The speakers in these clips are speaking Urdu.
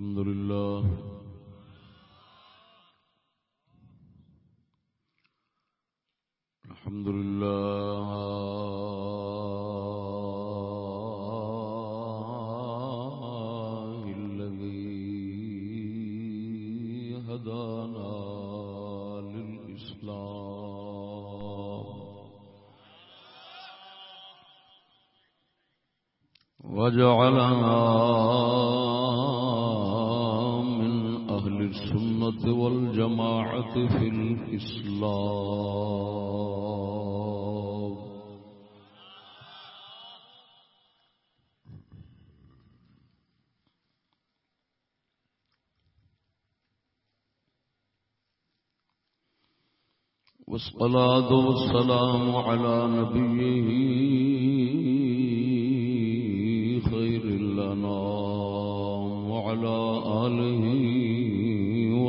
الحمد لله. الحمد لله الذي هدانا للإسلام. وجعلنا السنة والجماعة في الإسلام. والصلاة والسلام على نبيه خير الأنام وعلى آله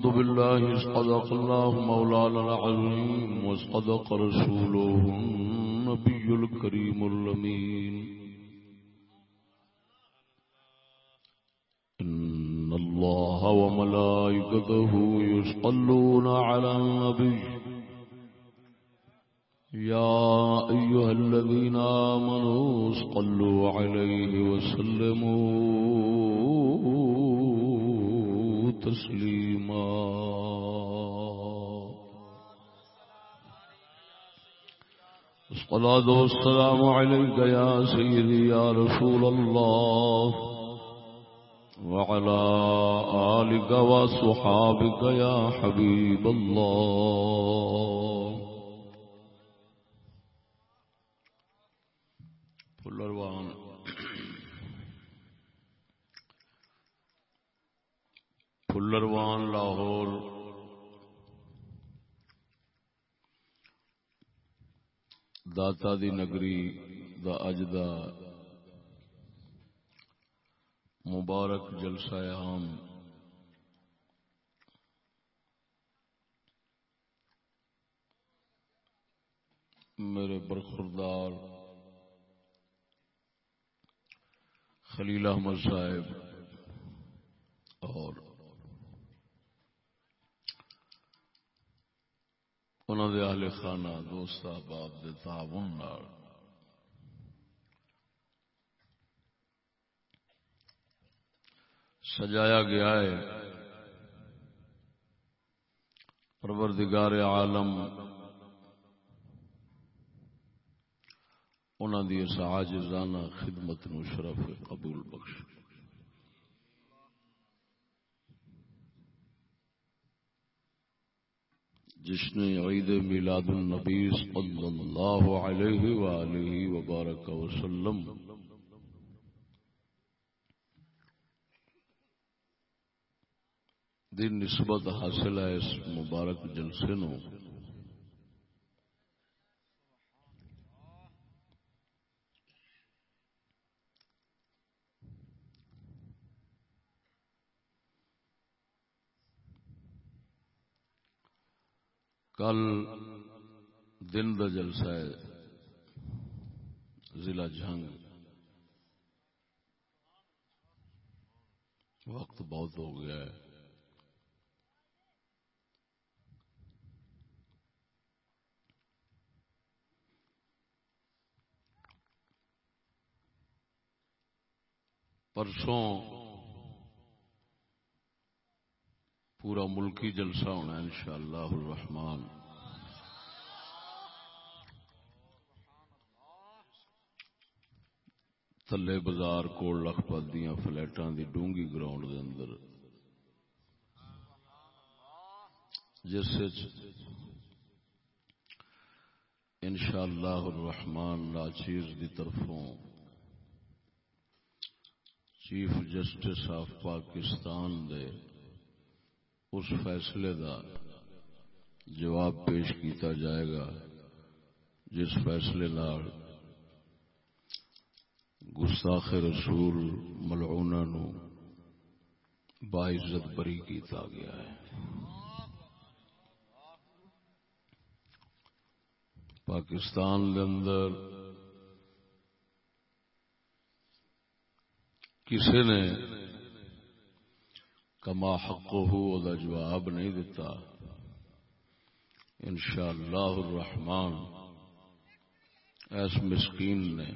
آمنت بالله صدق الله مولانا العظيم وصدق رسوله النبي الكريم الأمين. إن الله وملائكته يصلون على النبي. يا أيها الذين آمنوا صلوا عليه وسلموا تسليما. الصلاة والسلام عليك يا سيدي يا رسول الله. وعلى آلك وصحابك يا حبيب الله. فلروان فلروان لاہور داتا دی نگری دا اج دا مبارک جلسہ عام میرے برخوردار خلیل احمد صاحب اور انہوں دے اہل خانہ، دوست احباب دے تعاون نال۔ سجایا گیا ہے۔ پروردگار عالم انہوں دی اس عاجزانہ خدمت نو شرف قبول بخش جس نے عید میلاد النبی صلی اللہ علیہ وآلہ وبارک وسلم دی نسبت حاصل ہے اس مبارک جلسے نو۔ کل دن دا جلسہ ہے ضلع جھنگ وقت بہت ہو گیا ہے۔ پرسوں پورا ملکی جلسہ ہونا ان شاء اللہ تھلے بازار کول لکھپت دیا فلیٹاں دی ڈونگی گراؤنڈ دے اندر. جس ان شاء اللہ الرحمان لاچیز کی طرفوں چیف جسٹس آف پاکستان دے اس فیصلے دا جواب پیش کیتا جائے گا، جس فیصلے نال گستاخ رسول ملعونہ نو باعزت بری کیتا گیا ہے۔ پاکستان دے اندر کسی نے کما حق دا جواب نہیں دیتا انشاءاللہ الرحمن ایس مسکین نے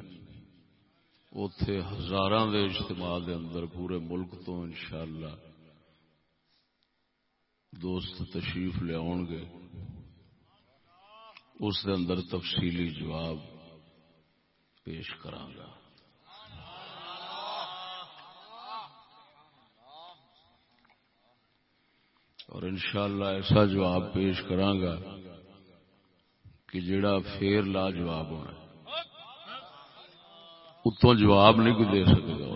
اتے ہزار دے اجتماع دے اندر پورے ملک تو انشاءاللہ دوست تشریف لیا گے۔ اس دے اندر تفصیلی جواب پیش کرانگا اور انشاءاللہ ایسا جواب پیش کرانگا کہ جڑا پھر لا جواب ہونا اتوں جواب نہیں کوئی دے سکے گا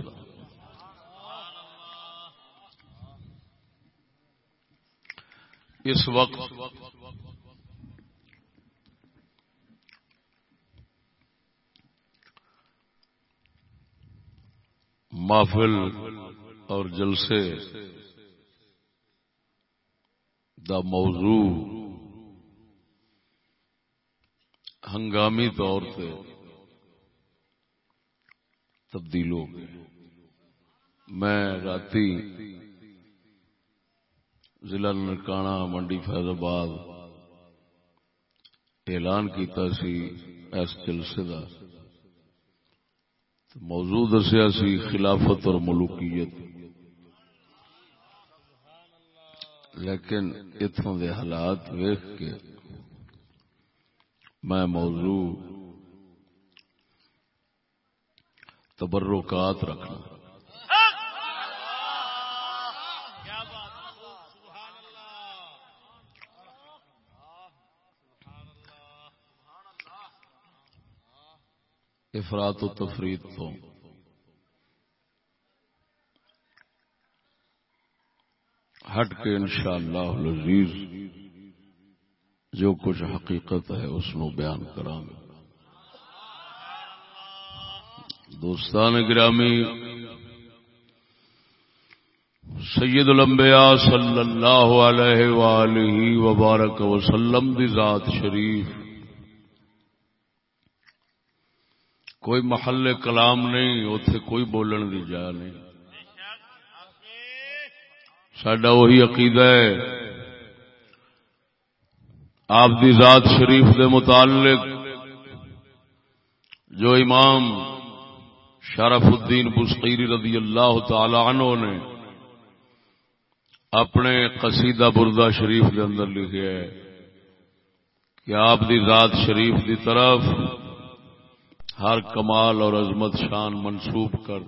اس وقت محفل اور جلسے دا موضوع ہنگامی طور پہ تبدیل ہو گئے میں رات ضلع نرکانا منڈی فیض آباد اعلان کیتا سی اس جلسے کا موضوع دسیا سی خلافت اور ملوکیت۔ لیکن اتوں دے حالات ویخ کے میں موضوع تبرکات رکھنا۔ افراد و تفرید تو ہٹ کے انشاءاللہ العزیز جو کچھ حقیقت ہے اس نو بیان کروں گا دوستان گرامی، سید الانبیاء صلی اللہ علیہ وآلہ وبارک وسلم دی ذات شریف۔ کوئی محل کلام نہیں اتے کوئی بولن دی جا نہیں۔ سڈا وہی عقیدہ ہے۔ آپ دی ذات شریف دے متعلق جو امام شرف الدین بسقیری رضی اللہ تعالی عنہ نے اپنے قصیدہ بردہ شریف کے اندر لکھے ہے کہ آپ دی ذات شریف دی طرف ہر کمال اور عظمت شان منسوب کر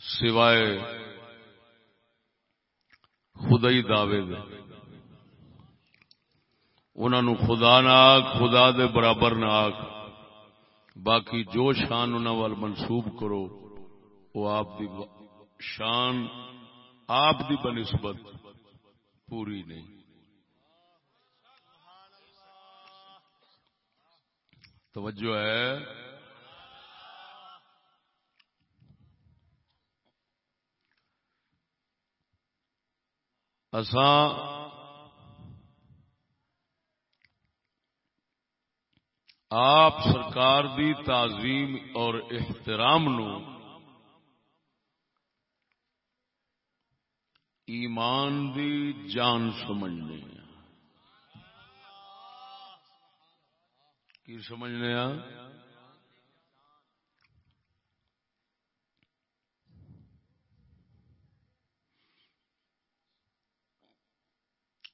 سوائے خدائی دعوے دے۔ انہوں خدا نہ آخ خدا دے برابر نہ آخ باقی جو شان وال منسوب کرو، وہ آپ دی شان آپ دی بنسبت پوری نہیں۔ توجہ ہے۔ اساں آپ سرکار دی تعظیم اور احترام نو ایمان دی جان سمجھنے کی سمجھنے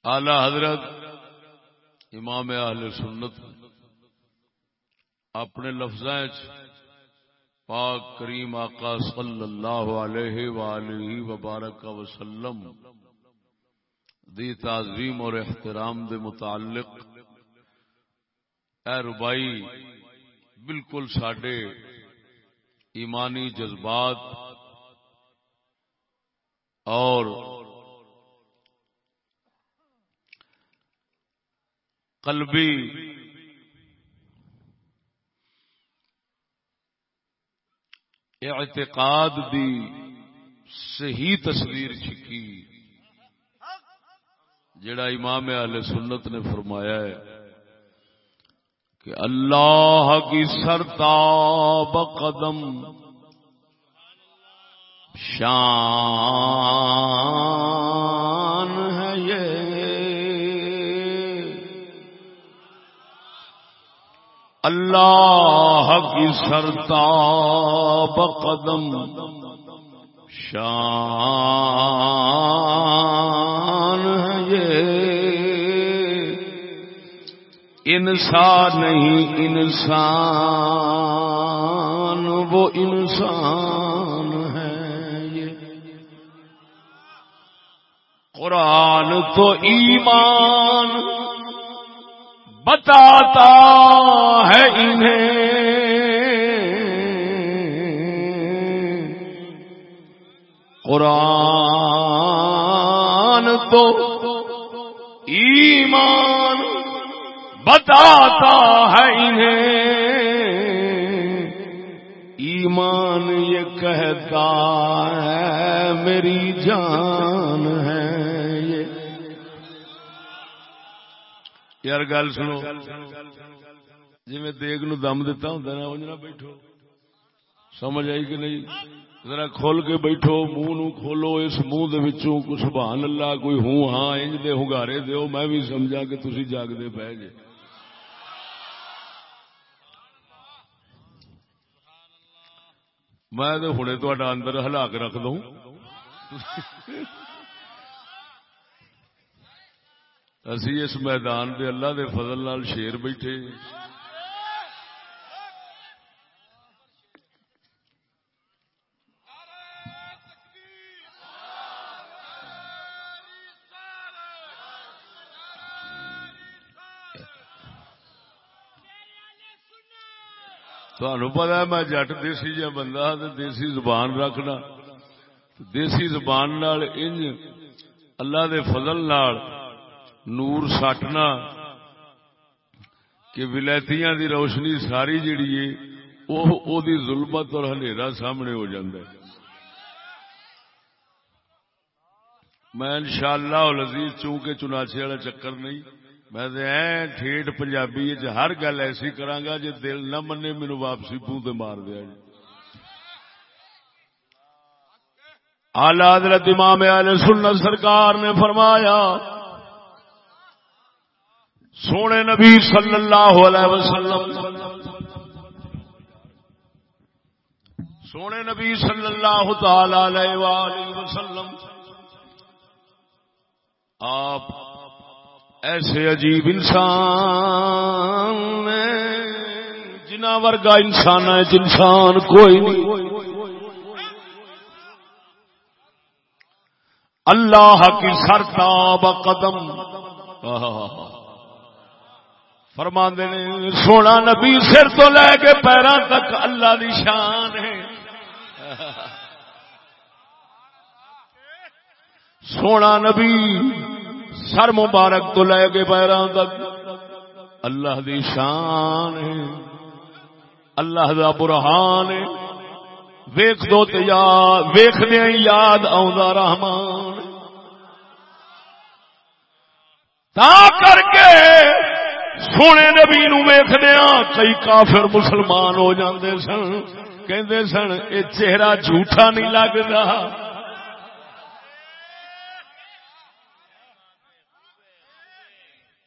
آلہ حضرت امام اہل سنت اپنے لفظ پاک کریم آقا صلی اللہ علیہ وآلہ وبارک وسلم دی تعظیم اور احترام دے متعلق اے ربائی بالکل سڈے ایمانی جذبات اور قلبی۔ اعتقاد دی صحیح تصویر چکی جڑا امام علیہ سنت نے فرمایا ہے کہ اللہ کی سرتاب قدم شان اللہ کی سرتاب قدم شان ہے یہ۔ انسان نہیں، انسان، وہ انسان ہے یہ۔ قرآن تو ایمان بتاتا ہے انہیں۔ قرآن تو ایمان بتاتا ہے انہیں۔ ایمان یہ کہتا ہے میری جان۔ یار گل سنو جی میں دیگ نو دم دتا ہوں نا انجنا بیٹھو۔ سمجھ آئی کہ نہیں؟ ذرا کھول کے بیٹھو، منہ نو کھولو، اس منہ دے وچوں کو سبحان اللہ، کوئی ہوں ہاں انج دے ہنگارے دیو میں بھی سمجھا کہ تسی جاگدے پے جے میں تو ہنے تہاڈا اندر ہلا کے رکھ دوں۔ اسی اس میدان دے اللہ دے فضل نال شیر بیٹھے تمہیں پتا میں جٹ دیسی جا بندہ تو دیسی زبان رکھنا دیسی زبان نال انج اللہ دے فضل نال نور سٹنا کہ ولایتیاں دی روشنی ساری جیڑی ہے وہ دی ظلمت اور ہنیرا سامنے ہو جاندہ ہے۔ میں انشاءاللہ العزیز چونکہ چنانچے والا چکر نہیں، میں ٹھیٹ پنجابی ہر گل ایسی کرانگا جی دل نہ منے مینو واپسی پوں مار دیا جی آلہ حضرت امام علیہ سنت سرکار نے فرمایا سونے نبی صلی اللہ علیہ وسلم، سونے نبی صلی اللہ تعالی علیہ وسلم، آپ ایسے عجیب انسان جنا ورگا انسان ہے انسان کوئی نہیں۔ اللہ کی سرتاب قدم۔ فرما نے، سونا نبی سر تو لے کے پیروں تک اللہ دی شان ہے۔ سونا نبی سر مبارک تو لے کے پیروں تک اللہ دی شان ہے۔ اللہ دا برہان ہے۔ ویخ دو یاد ویخ یاد آ رحمان۔ تا کر کے سونے نبی نو ویخدیا ہاں، کئی کافر مسلمان ہو جاندے سن۔ کہندے سن، اے چہرہ جھوٹا نہیں لگتا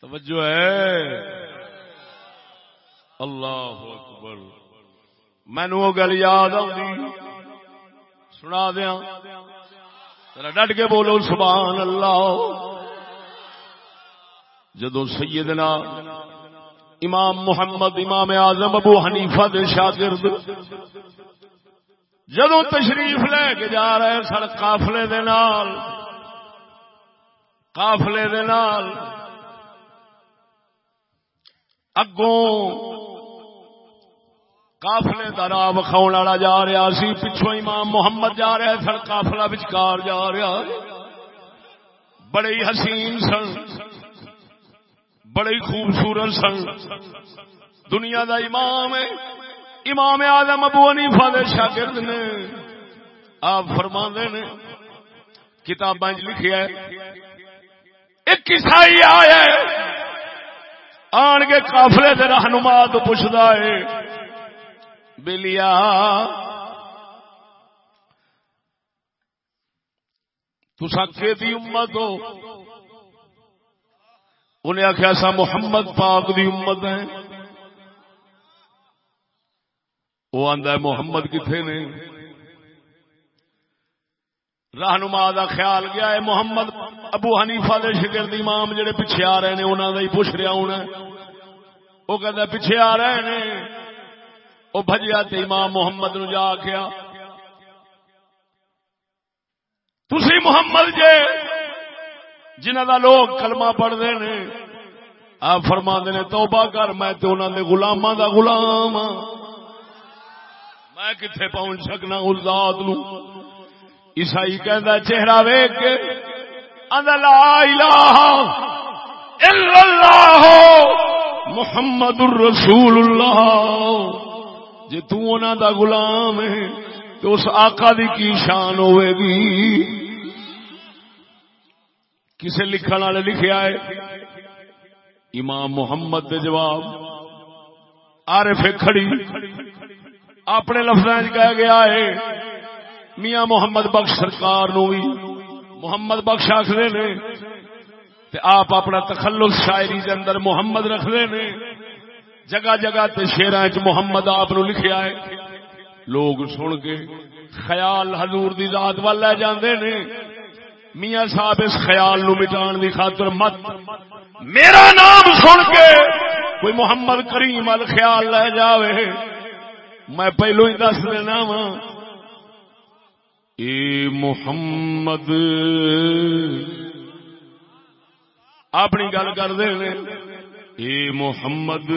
توجہ ہے۔ اللہ اکبر۔ مینو وہ گل یاد آئی سنا دیا ڈٹ کے بولو، سبحان اللہ۔ جدو سیدنا امام محمد امام اعظم ابو حنیفہ دے شاگرد جدو تشریف لے کے جا رہے سن قافلے دے نال، قافلے دے نال۔ اگوں کافلے کا راہ وکھاؤ والا جا رہا سی پچھو امام محمد جا رہا سن کافلا بچکار جا رہا۔ بڑے حسین سن۔ بڑے خوبصورت سن۔ دنیا دا امام ہے۔ امام آدم ابو حنیفہ دے شاگرد نے آپ فرما نے، کتاباں لکھیا ہے، ایک عیسائی آیا آن کے قافلے دے رہنما تو پوچھتا ہے، بلیا تسا کہ امت ہو؟ انہیں آخیا سا محمد پاک دی امت ہے۔ وہ آدھا محمد کتنے نے؟ رہنما دا خیال گیا ہے محمد ابو حنیفہ دے شکر امام جڑے پیچھے آ رہے ہیں انہوں نے پوچھ رہا ہونا وہ کہتا پیچھے آ رہے ہیں وہ بجیا امام محمد نو جا آخیا تھی محمد جے جنہ دا لوگ کلمہ پڑھتے ہیں، آپ فرما نے، توبہ کر، میں تو انہوں نے گلاما دا غلام ہاں۔ میں کتنے پہنچ سکنا اس ذات نو؟ عیسائی کہندا چہرہ ویکھ کے لا الہ الا اللہ، محمد الرسول اللہ۔ جے تو انہاں دا غلام ہے، تو اس آقا دی کی شان ہوے گی؟ کسے لکھن والے لکھیا ہے؟ امام محمد دے جواب۔ عارف کھڑی۔ اپنے لفظ کہہ گیا ہے، میاں محمد بخش سرکار نو بھی محمد بخش آخر نے آپ اپنا تخلص شاعری دے اندر محمد رکھتے نے۔ جگہ جگہ تے شیرا چ محمد آپ لکھیا ہے۔ لوگ سن کے خیال حضور دی ذات وال لے جاندے نے۔ میاں صاحب اس خیال نو مٹان دی خاطر مت۔ میرا نام سن کے کوئی محمد کریم وال خیال لے جاوے۔ میں پہلو ہی دس دینا وا اے محمد۔ اپنی گل کر دے اے محمد۔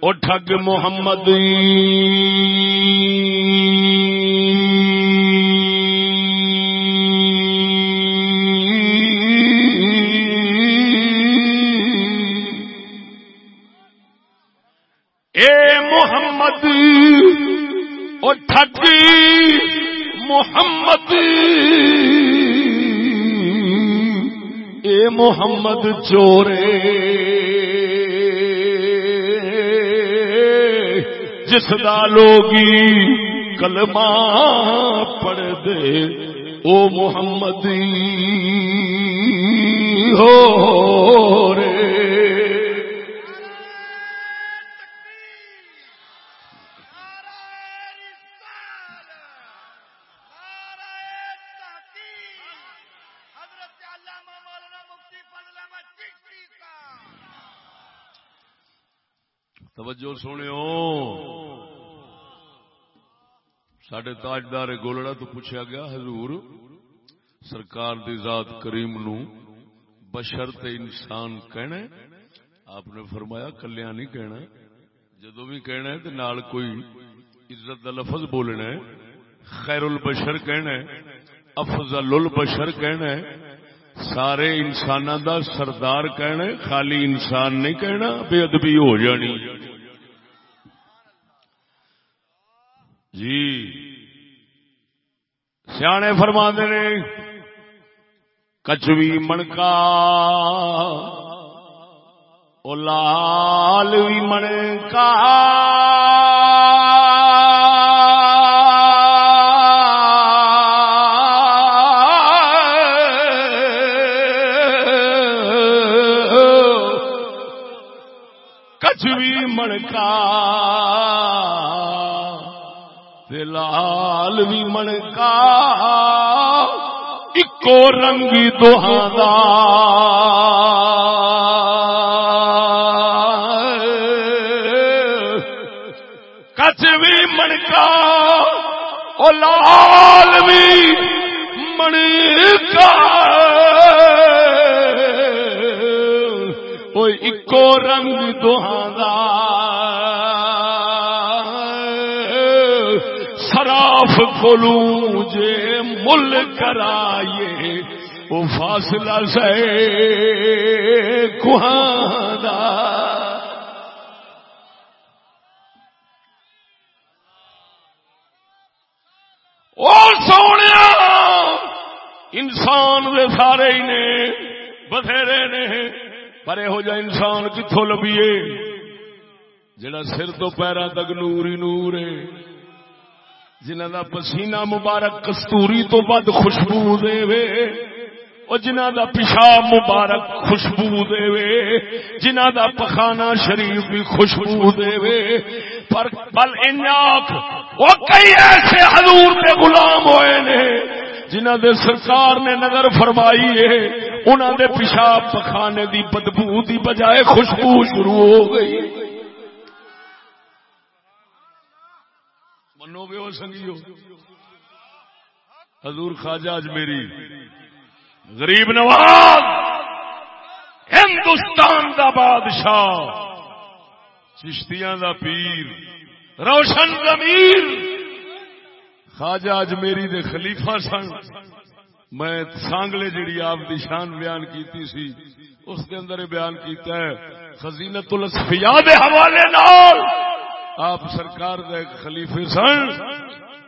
او ٹھگ محمد محمد۔ محمد۔ اے محمد چورے جس دا لوگی کلمہ پڑھ دے او محمد ہو رے۔ توجہ سنو سڈے تاجدار گولڑا تو پوچھا گیا، حضور، سرکار دی ذات کریم نو بشر تے انسان کہنا آپ نے فرمایا کلیا نہیں کہنا۔ جدو بھی کہنا ہے تو نال کوئی عزت دا لفظ بولنا ہے خیر البشر کہنا ہے افضل البشر کہنا ہے، سارے انسان دا سردار کہنا ہے، خالی انسان نہیں کہنا، بے ادبی ہو جانی۔ جی۔ سیانے فرما نے کچوی منکا او لال بھی منکا۔ بھی من اکو رنگ تو کچھ بھی من کا او لال بھی من کا او اکو رنگ دوہدا جے مل کرائیے وہ فاصلہ سے کہاں اور سونے، انسان دے سارے ہی نے، بتھیرے نے پر یہو جا انسان کتوں لبیے؟ جڑا سر تو پیرا تک نور ہی نور ہے۔ جنہ دا پسینہ مبارک کستوری تو بد خوشبو دے وے، او جنہ دا پیشاب مبارک خوشبو دے وے جنہ دا پخانہ شریف بھی خوشبو دے وے۔ پر بل انیاک وہ کئی ایسے حضور کے غلام ہوئے نے جنہ دے سرکار نے نظر فرمائی ہے انہوں دے پیشاب پخانے دی بدبو دی بجائے خوشبو شروع ہو گئی۔ منو گے وہ سنگیو۔ حضور خواجہ اج میری۔ غریب نواز۔ ہندوستان دا بادشاہ۔ چشتیاں دا پیر۔ روشن ضمیر۔ خواجہ اج میری دے خلیفہ سن۔ میں سانگلے جڑی آپ دی شان بیان کیتی سی، اس کے اندر بیان کیتا ہے خزینت الاسفیاء دے حوالے نال۔ آپ سرکار دے خلیفے سن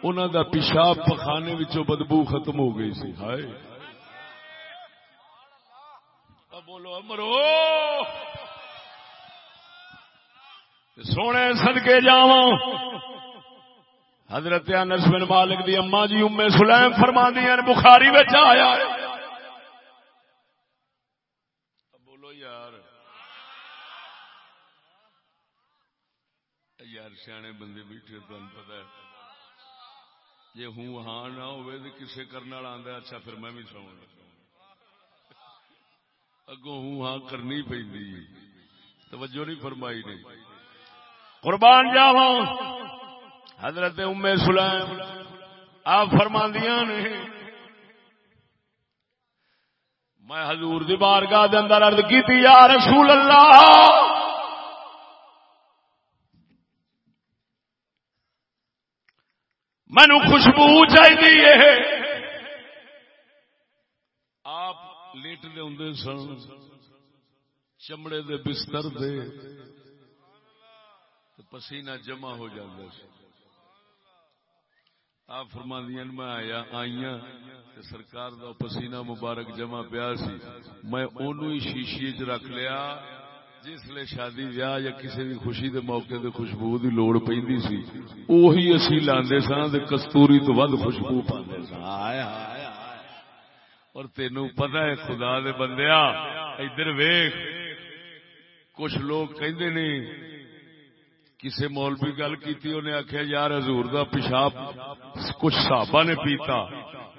انہوں دا پیشاب پخانے وچوں بدبو ختم ہو گئی سی۔ ہائے۔ بولو امرو سونے سدکے جا حضرت انس بن مالک دی اما جی ام سلیم فرما دیا بخاری آیا بولو یار۔ یار سیانے بندے بیٹھے تمہیں پتا ہے جی ہوں ہاں نہ ہوئے تو کسے کرنے والا آدھا اچھا پھر میں بھی سو اگوں ہوں ہاں کرنی پی توجہ نہیں فرمائی نہیں قربان جاوا حضرت ام سلیم، آپ فرما نے، میں حضور دی بارگاہ دے اندر عرض کی یا رسول اللہ! مینو خوشبو چاہیے آپ لیٹ دے ہوں سن، چمڑے دے بستر دے پسینہ جمع ہو جاتا سی آپ فرما دیا میں آیا آئی سرکار دا پسینہ مبارک جمع پیا سی۔ میں اونوں ہی شیشی چ رکھ لیا۔ جس لیے شادی ویاہ یا کسی بھی خوشی دے موقع دے خوشبو دی لوڑ پیندی سی، اوہی اسی لاندے سان تے کستوری تو ود خوشبو پاندے سان آیا اور تینوں پتہ ہے، خدا دے بندیا ادھر ویکھ۔ کچھ لوگ کہندے نہیں کسی مولوی گل کی انہیں آخیا یار حضور دا پیشاب کچھ صحابہ نے پیتا۔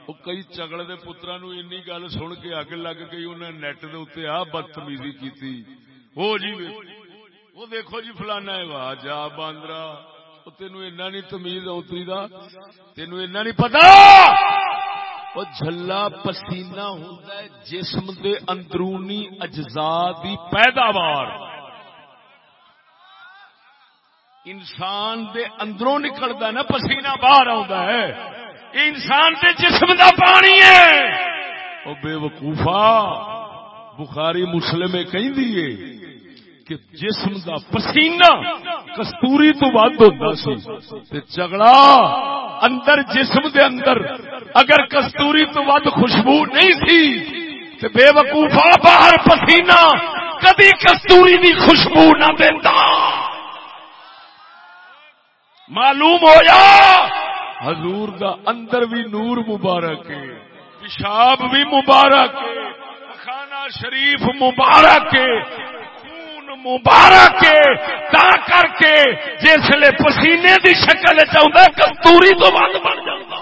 وہ کئی چگڑ دے پترا نو این گل سن کے اگ لگ گئی، انہیں نیٹ دے اتنے آ بدتمیزی کی ہو جی وہ دیکھو جی فلانا ہے، واہ، جا باندرا۔ تینو اینا نہیں تمیز اتری دا۔ تینو اینا نہیں پتا۔ وہ جھلا پسینہ ہوتا ہے، جسم دے اندرونی اجزاء دی پیداوار۔ انسان دے اندروں نکلتا نا، پسینہ باہر آتا ہے۔ انسان دے جسم دا پانی ہے۔ او بے وقوفا بخاری مسلم کہیں دیئے کہ جسم دا پسینہ کستوری تو ود ہوتا سی جگڑا اندر جسم دے اندر اگر کستوری تو ود خوشبو نہیں تھی تو بے وقوفا باہر پسینہ کدی کستوری دی خوشبو نہ دیتا معلوم ہو جا حضور دا اندر بھی نور مبارک ہے، پیشاب بھی مبارک ہے کھانا شریف مبارک ہے مبارک تا کر کے جسے پسینے دی شکل چاہتا کستوری تو بند بن جاتا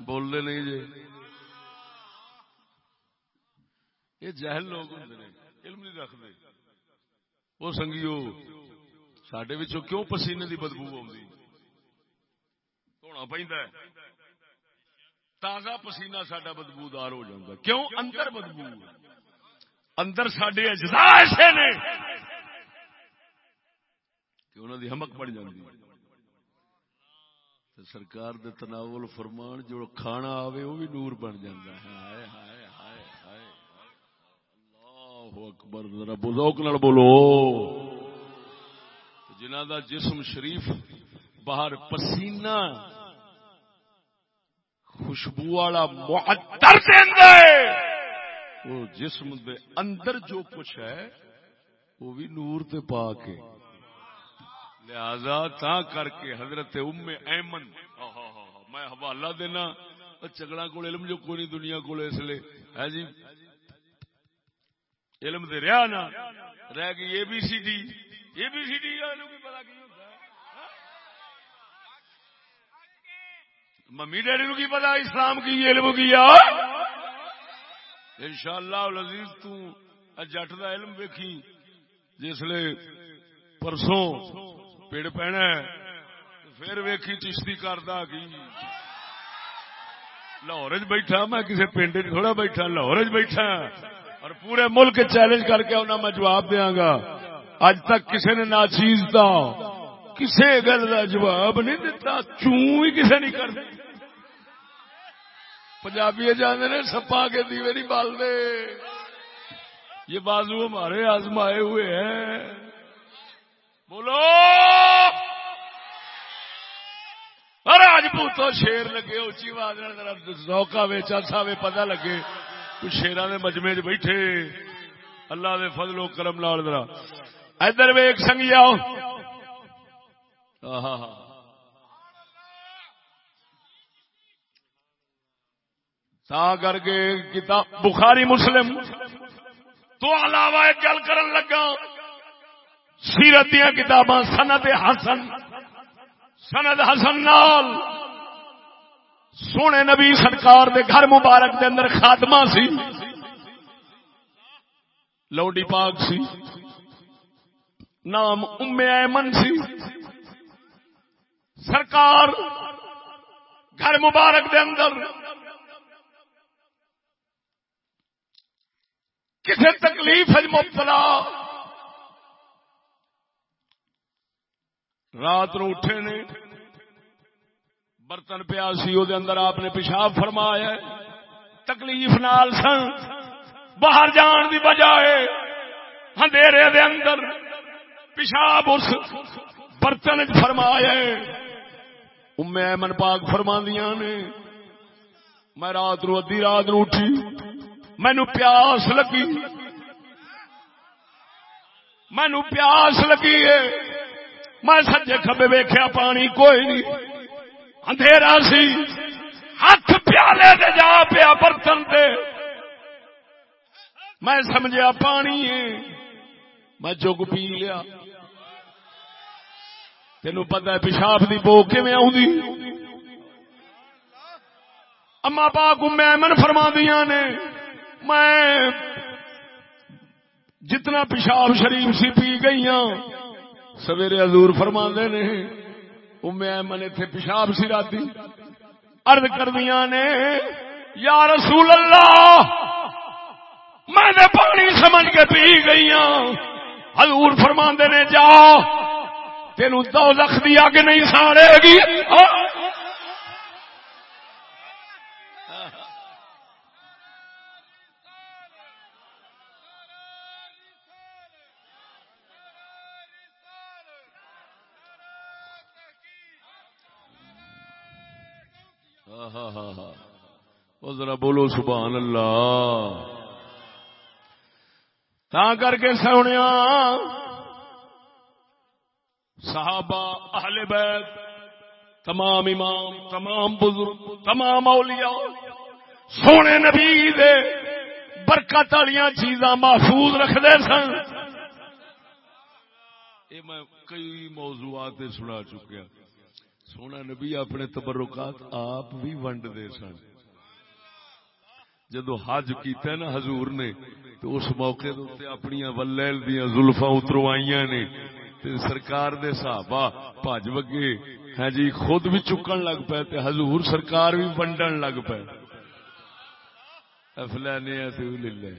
بولتے نہیں جی۔ یہ جہل لوگ ہوں علم نہیں رکھتے۔ وہ سنگیو سڈے کیوں پسینے کی بدبو آنا پہ تازہ پسینہ سڈا بدبودار ہو جاتا کیوں اندر بدبو اندر سڈے اجزا ایسے نے کہ انہوں دی ہمک بڑھ جاتی سرکار دے تناول فرمان جو کھانا آوے وہ بھی نور بن جاتا ہے ہائے ہائے اللہ اکبر، ذرا بزوک نال بولو۔ جنہ دا جسم شریف باہر پسینہ، خوشبو والا معطر دیندا ہے وہ جسم دے اندر جو کچھ ہے، وہ بھی نور تے پا کے لہذا تا کر کے حضرت ام ایمن میں حوالہ دینا چگڑا کو علم جو کوئی نہیں، دنیا کو اس لیے۔ ہے جی؟ علم دے رہا نا، رہ گئی A B C D. A B C D پتا کی ممی ڈیڈی نو کی پتا اسلام کی علم کیا ان شاء اللہ لذیذ تٹ کا علم ویکھی جسے پرسوں پیڑ پینا پھر ویکھی چشتی کردا کی۔ لاہور بیٹھا، میں کسی پنڈ تھوڑا بیٹھا، لاہور بیٹھا۔ اور پورے ملک چیلنج کر کے انہیں میں جواب دیا گا۔ اج تک کسی نے نہ چیز دا کسی گل کا جواب نہیں دتا۔ چون ہی کسی نہیں کر پنجابی جانے نے سپا کے دیوے نہیں بال دے یہ بازو ہمارے آزمائے ہوئے ہیں۔ بولو! راج پوتو شیر لگے اچھی آواز سوکا وے چلسا وے پتا لگے۔ شیران دے مجمے چ بیٹھے۔ اللہ دے فضل و کرم لال ذرا۔ ادھر وے ایک آؤ تا کر کے کتاب بخاری مسلم۔ تو علاوہ ایک گل کرن لگا۔ سیرت دیا کتاباں سند حسن۔ سند حسن نال۔ سونے نبی سرکار دے گھر مبارک دے اندر خاتمہ سی۔ لوڈی پاک سی۔ نام ام ایمن سی۔ سرکار گھر مبارک دے اندر کسی تکلیف مبتلا۔ رات نو اٹھے نے۔ برتن پیا سی وہ اندر آپ نے پیشاب فرمایا تکلیف نال سن۔ باہر جان دی بجائے اندھیرے دے اندر پیشاب اس برتن فرمایا ام ایمن پاک فرما نے، میں رات نو ادی رات نو اٹھی مینو پیاس لگی۔ مینو پیاس لگی ہے۔ میں سجے کبے ویخیا پانی کوئی نہیں۔ اندھیرا سی۔ ہاتھ پیالے دے جا پیا برتن دے۔ میں سمجھا پانی ہے۔ میں جگ پی لیا۔ تین پتا پیشاب کی بو کی اما پاک میں فرما دیا نے، میں جتنا پیشاب شریف سی پی گئی ہوں سویرے حضور فرما نے من اتنے پیشاب سی راتی ارد کردیا نے، یا رسول اللہ، میں نے پانی سمجھ کے پی گئی ہوں حضور فرما نے، جا تین دو لکھ دی اگ نہیں ساڑے گی۔ ذرا بولو سبحان اللہ۔ تا کر کے سونے صحابہ، اہل بیت، تمام امام، تمام بزرگ، تمام اولیاء۔ سونے نبی دے برکت والی چیزاں محفوظ رکھتے سن۔ یہ میں کئی موضوعات سنا چکیا ہاں۔ سونا نبی اپنے تبرکات آپ بھی ونڈ دے سن۔ جدو حج کیتا نا حضور نے، تو اس موقع دے اپنی ولیل دیا زلفا اتروائیاں نے۔ تے سرکار دے صحابہ بھج وگے ہاں جی خود بھی چکن لگ پے تے حضور سرکار بھی ونڈن لگ پے۔ افلانیا تو لے لے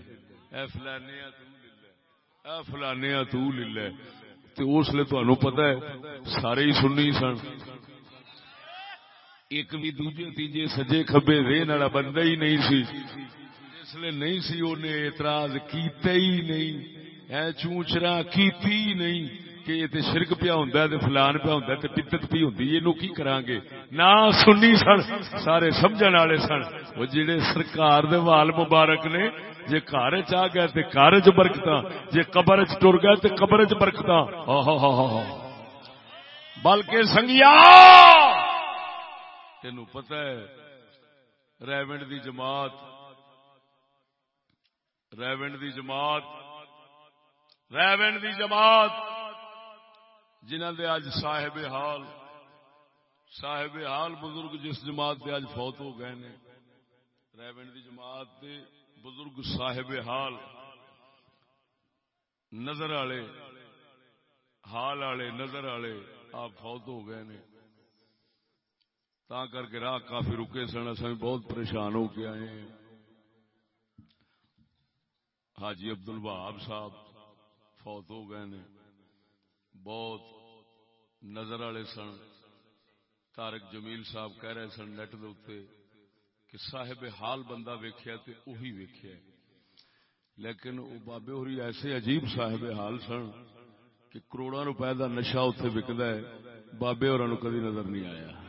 تو لے لے تو لے لے۔ اس لیے تو پتا ہے، سارے ہی سننی سن۔ ایک بھی دوجے تیجے سجے کبے رین والا بندہ ہی نہیں سی۔ اس لیے نہیں سی انہیں اعتراض کیتے ہی نہیں۔ اے چونچرا کیتی ہی نہیں کہ یہ تے شرک پیا ہوں تے فلان پیا ہوں تے بدت پی ہوں یہ کی کران گے نہ سنی سن، سارے سمجھن والے سن۔ وہ جڑے سرکار دے وال مبارک نے، جے گھر چ آ گیا تے گھر چ برکت جے قبر چ ٹر گیا تے قبر چ برکت بلکہ سنگیا! تین پتا ہے، ریونڈ دی جماعت، ریونڈ دی جماعت، ریونڈ دی جماعت جنہ دے اج صاحب حال صاحب حال بزرگ جس جماعت دے اج فوت ہو گئے نے، ریونڈ دی جماعت دے بزرگ صاحب حال، نظر والے، حال والے نظر والے آپ فوت ہو گئے نے۔ تا کر کے راہ کافی رکے سن اصل بہت پریشان ہو کے آئے ہیں۔ حاجی عبد الباب صاحب فوت ہو گئے نے۔ بہت نظر والے سن۔ تارک جمیل صاحب کہہ رہے سن نیٹ دے کہ صاحب حال بندہ ویکھیا تے وہی ویکھیا لیکن وہ بابے ہوری ایسے عجیب صاحب حال سن کہ کروڑا روپے کا نشا اتنے وکد ہے۔ بابے اور کدی نظر نہیں آیا۔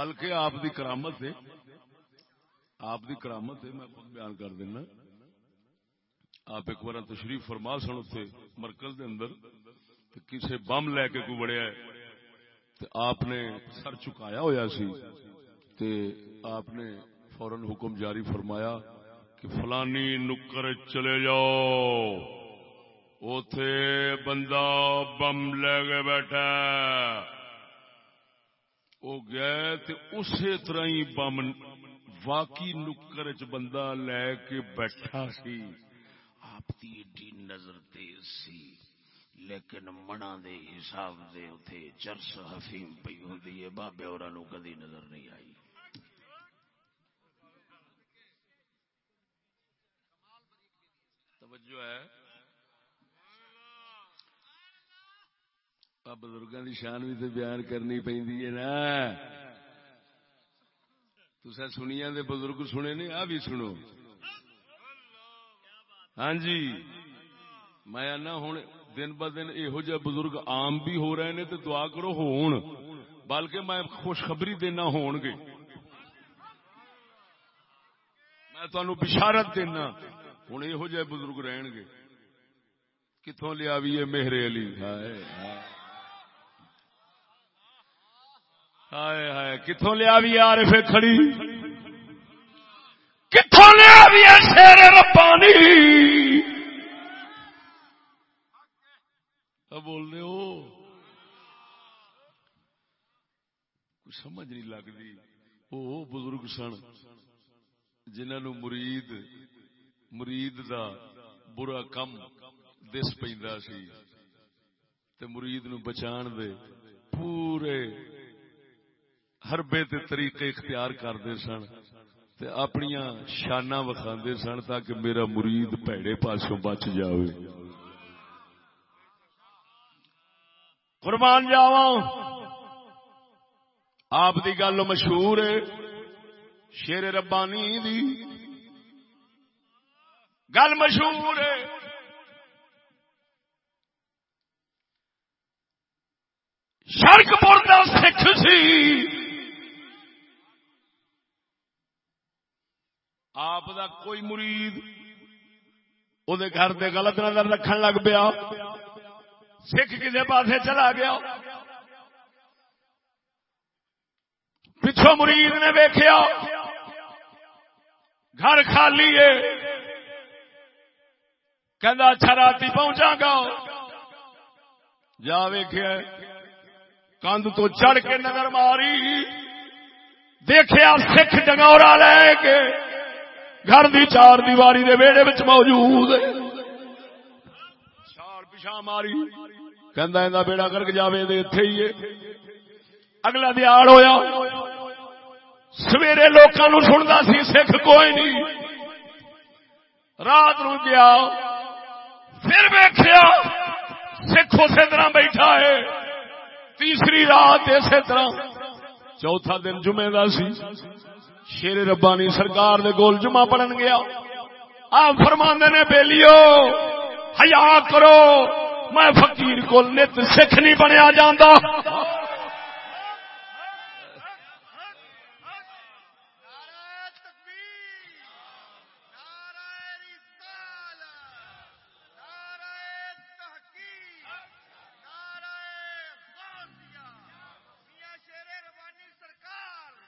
بلکہ آپ دی کرامت ہے۔ آپ دی کرامت ہے، میں خود بیان کر دینا۔ آپ ایک بار تشریف فرما سن اتنے مرکز دے اندر۔ کسی بم لے کے کوئی بڑھیا ہے آپ نے سر چکایا ہوا سی۔ تے آپ نے فورن حکم جاری فرمایا کہ فلانی نکر چلے جاؤ۔ اتے بندہ بم لے کے بیٹھا وہ گئے تے اسی طرح ہی بم واقعی نکر چ بندہ لے کے بیٹھا سی۔ آپ کی ایڈی نظر تیز سی، لیکن منا دے حساب دے اتے چرس حفیم پی ہوتی ہے۔ بابے اور کدی نظر نہیں آئی۔ توجہ ہے۔ بزرگوں کی شان بھی تو بیان کرنی پہ نا۔ تصا سنیا دے بزرگ سنے نے، آ بھی سنو۔ ہاں جی۔ میں ہوں، دن ب دن یہو جہ بزرگ عام بھی ہو رہے ہیں تو دعا کرو ہون۔ بلکہ میں خوشخبری دینا ہون گے میں تمہوں بشارت دینا۔ ہوں یہو جہ بزرگ رہن گے کتوں لیا بھی ہے میرے علی؟ ہائے ہائے۔ ہائے ہائے کتوں لیا بھی آ رہے کھڑی؟ کتوں لیا بھی شیر ربانی؟ بول رہے ہو سمجھ نہیں لگتی۔ وہ بزرگ سن، جنہوں مرید مرید دا برا کم دس پہ سی، تے مرید نو بچان دے پورے ہربے تے طریقے اختیار کرتے سن تے اپنی شانہ وکھا سن تاکہ میرا مرید پیڑے پاسوں بچ جائے قربان جاوا آپ دی گل مشہور ہے، شیر ربانی دی۔ گل مشہور ہے۔ شرک پور کا سکھ سی۔ آپ دا کوئی مرید وہ گھر دے غلط نظر رکھن لگ پیا۔ سکھ کسی پاس چلا گیا۔ پچھو مرید نے ویخیا گھر خالی ہے۔ کہندا اچھا رات پہنچا گا۔ جا ویخیا کند تو چڑھ کے نظر ماری۔ دیکھیا سکھ ڈگورا لے کے۔ گھر دی چار دیواری دے ویڑے وچ موجود چار پیچھا ماری۔ کہ بیڑا کر کے جاوے دے اتے ہی اگلا دیاڑ ہویا۔ سویرے لوگوں سنتا سی سکھ کوئی نہیں۔ رات نو گیا پھر ویخیا سکھ اسی طرح بیٹھا ہے۔ تیسری رات اسی طرح۔ چوتھا دن جمعے کا سی۔ شیر ربانی سرکار دے گول جمعہ پڑھن گیا۔ آپ فرماندے نے، بیلیو، حیا کرو، میں فقیر کو نت سکھ نہیں بنیا جاندہ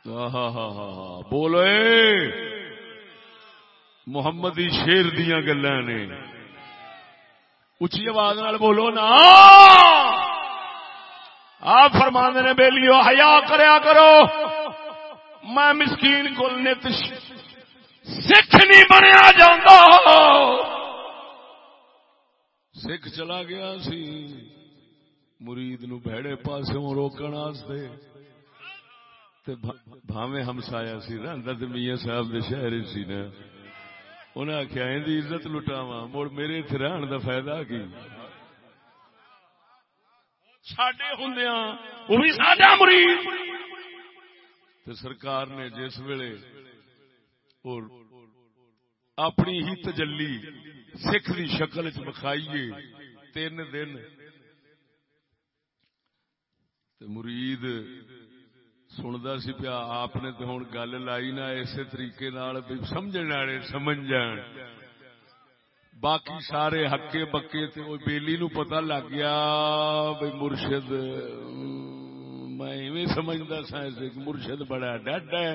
بولو محمد شیر دیا گلا نے۔ اچھی آواز بولو نا۔ آپ فرمانے نے، بیلیو، حیا کریا کرو۔ میں مسکین کو نت سکھ نہیں بنیا جانا ہاں۔ سکھ چلا گیا سی۔ مرید نو بھڑے پاسوں روکنے بھاوے ہمسایا سی نا میاں صاحب دے شہر سی نا۔ انہیں آخیا عزت لٹاوا مڑ میرے رہن کا فائدہ کی؟ بھی ساڈا سرکار نے جس ویلے اپنی ہی تجلی سکھ کی شکل چ بکھائیے تین دن۔ مرید سنتا سی پیا آپ نے تو ہوں گل لائی نا اسی طریقے سمجھنے والے سمجھ جان باقی سارے ہکے بکے بیلی نو پتہ لگ گیا بھائی مرشد میں سمجھتا سا مرشد بڑا ڈڈ ہے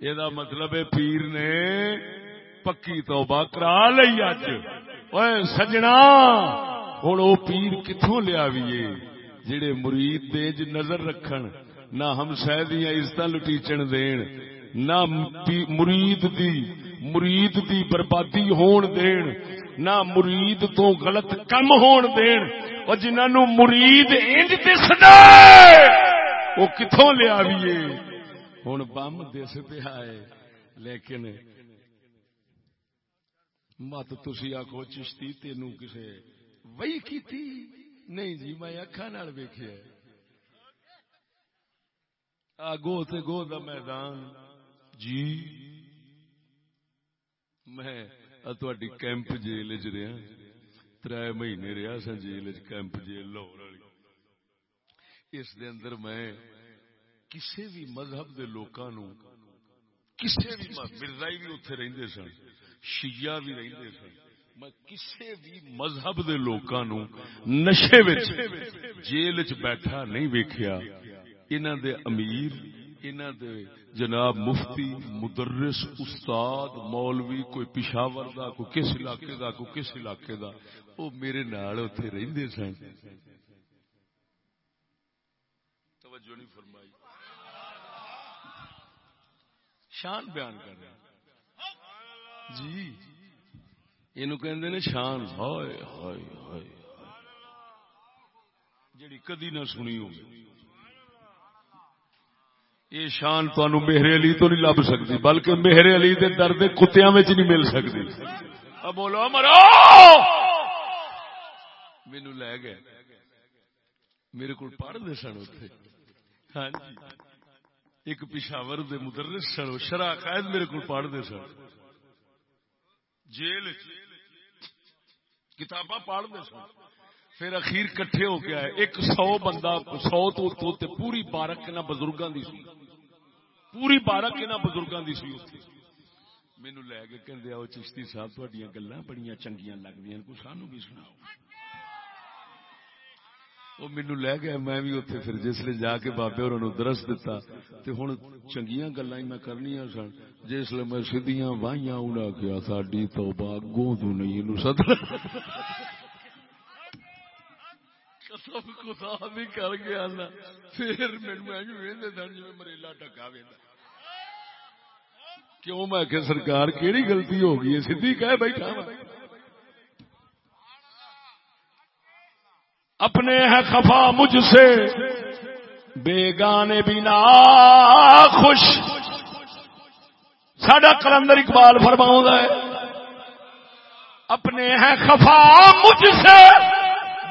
یہ مطلب ہے پیر نے پکی توبہ کرا لی اج سجنا ہوں وہ پیر کتوں لیا جڑے مرید دے ج نظر رکھن، نہ ہم دیا عزت لٹیچن دین، نہ مرید دی مرید دی بربادی ہون دین، نہ مرید تو غلط کم ہون دین۔ اور جنہوں مرید انج دس وہ کتوں لیا ہوں بم دس پیا ہے، لیکن مت تھی آخو چشتی تینوں کسے وہی کی نہیں جی میں اکھا ویخیا گو تے گو دا میدان۔ جی میں تھوڑی کیمپ جیل چ رہا تر مہینے رہا سا جیل کیمپ جیل لاہور والی۔ اس دے اندر میں کسی بھی مذہب دے لوکاں نو کسی بھی مرزائی بھی اتنے رہندے سن، شیعہ بھی رہندے سن۔ میں کسی بھی مذہب دے لوکاں نو نشے وچ جیل چ بیٹھا نہیں ویکھیا۔ انہاں دے امیر، انہاں دے جناب مفتی، مدرس، استاد، مولوی، کوئی پشاور دا، کوئی کس علاقے دا، کوئی کس علاقے دا او میرے نال اوتھے رہندے سن۔ توجہ نہیں فرمائی۔ شان بیان کر رہے جی۔ یہ شان، ہائے ہائے ہائے۔ جڑی کدی نہ سنی ہو یہ شان تہن میرے علی تو نہیں لب سکتی، بلکہ میرے علی دے درد کتیا نہیں مل سکتی۔ بولو مرو! مینو لے گئے۔ میرے کو پڑھتے سن اتنے ہاں جی۔ ایک پشاور دے مدرس سن شرح قائد میرے کو پڑھتے سن۔ جیل کتاباں پڑھتے سن۔ پھر اخیر کٹھے ہو گیا ایک سو بندہ، سو تو تے پوری بارک انہوں بزرگاں دی سی۔ پوری بارک انہوں بزرگاں دی سی مینو لے کے کہ آؤ چشتی صاحب تھوڑی گلا بڑی چنگیا لگدی کو سانو بھی سناؤ۔ وہ مینو لے گیا میں بھی اتنے پھر جس جسے جا کے بابے اور درس دتا۔ تے ہوں چنگیا گلا میں کرنی سن۔ جس میں سیدیاں واہیاں انہیں کیا ساری تو باگوں تو نہیں سدنا خدا بھی کر گیا نا پھر مینو سن جی مریلا ٹکا وے کیوں میں کہ سرکار کیڑی غلطی ہو گئی سیدھی کہہ بیٹھا اپنے ہے خفا مجھ سے۔ بیگانے بنا خوش۔ سڈا کلندر اقبال فرماؤں ہے، اپنے ہیں خفا مجھ سے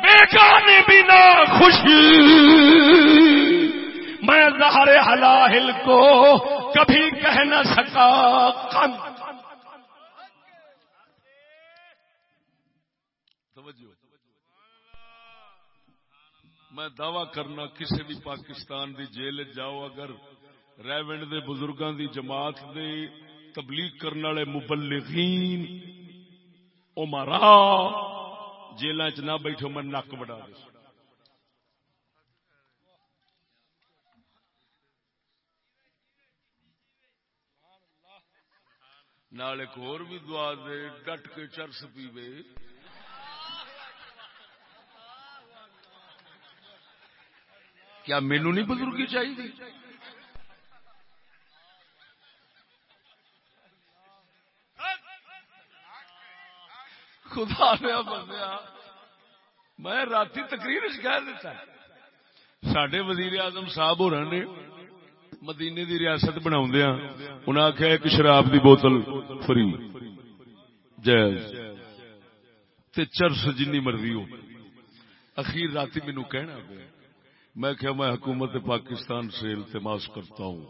بیگانے بنا خوش۔ میں زہر حلاہل کو کبھی کہہ نہ سکا میں دعوی کرنا کسی بھی پاکستان دی جیل جاؤ، اگر ریونڈ دے بزرگاں دی جماعت دے تبلیغ کرنے والے مبلغین، عمرا جیل چ نہ بیٹھو، میں نک بڑا دے۔ نال ایک اور بھی دعا دے، ڈٹ کے چرس پیوے۔ کیا مینو نہیں بزرگی چاہیے؟ خدا نے بندیا، میں رات تقریر کہہ دیتا سڈے وزیر اعظم صاحب ہو رہے نے مدینے دی ریاست بنا ہاں۔ انہیں آخیا ایک شراب دی بوتل فری۔ جائز۔ چرس جنی مرضی ہو۔ اخیر رات مینو کہنا پیا۔ میں کہ میں حکومت پاکستان سے التماس کرتا ہوں۔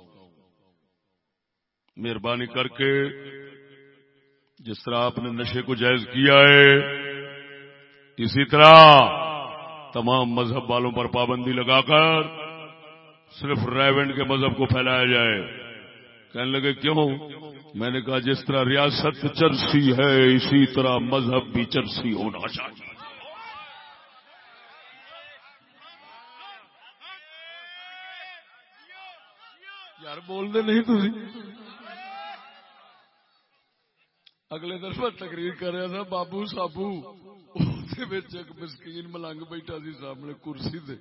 مہربانی کر کے جس طرح آپ نے نشے کو جائز کیا ہے، اسی طرح تمام مذہب والوں پر پابندی لگا کر صرف ریونڈ کے مذہب کو پھیلایا جائے۔ کہنے لگے، کیوں؟ میں نے کہا، جس طرح ریاست چرسی ہے، اسی طرح مذہب بھی چرسی ہونا چاہیے۔ یار بولتے نہیں تھی اگلے دن تقریر کر رہا تھا، بابو سابو ایک مسکین ملنگ بیٹھا سی سامنے کرسی دے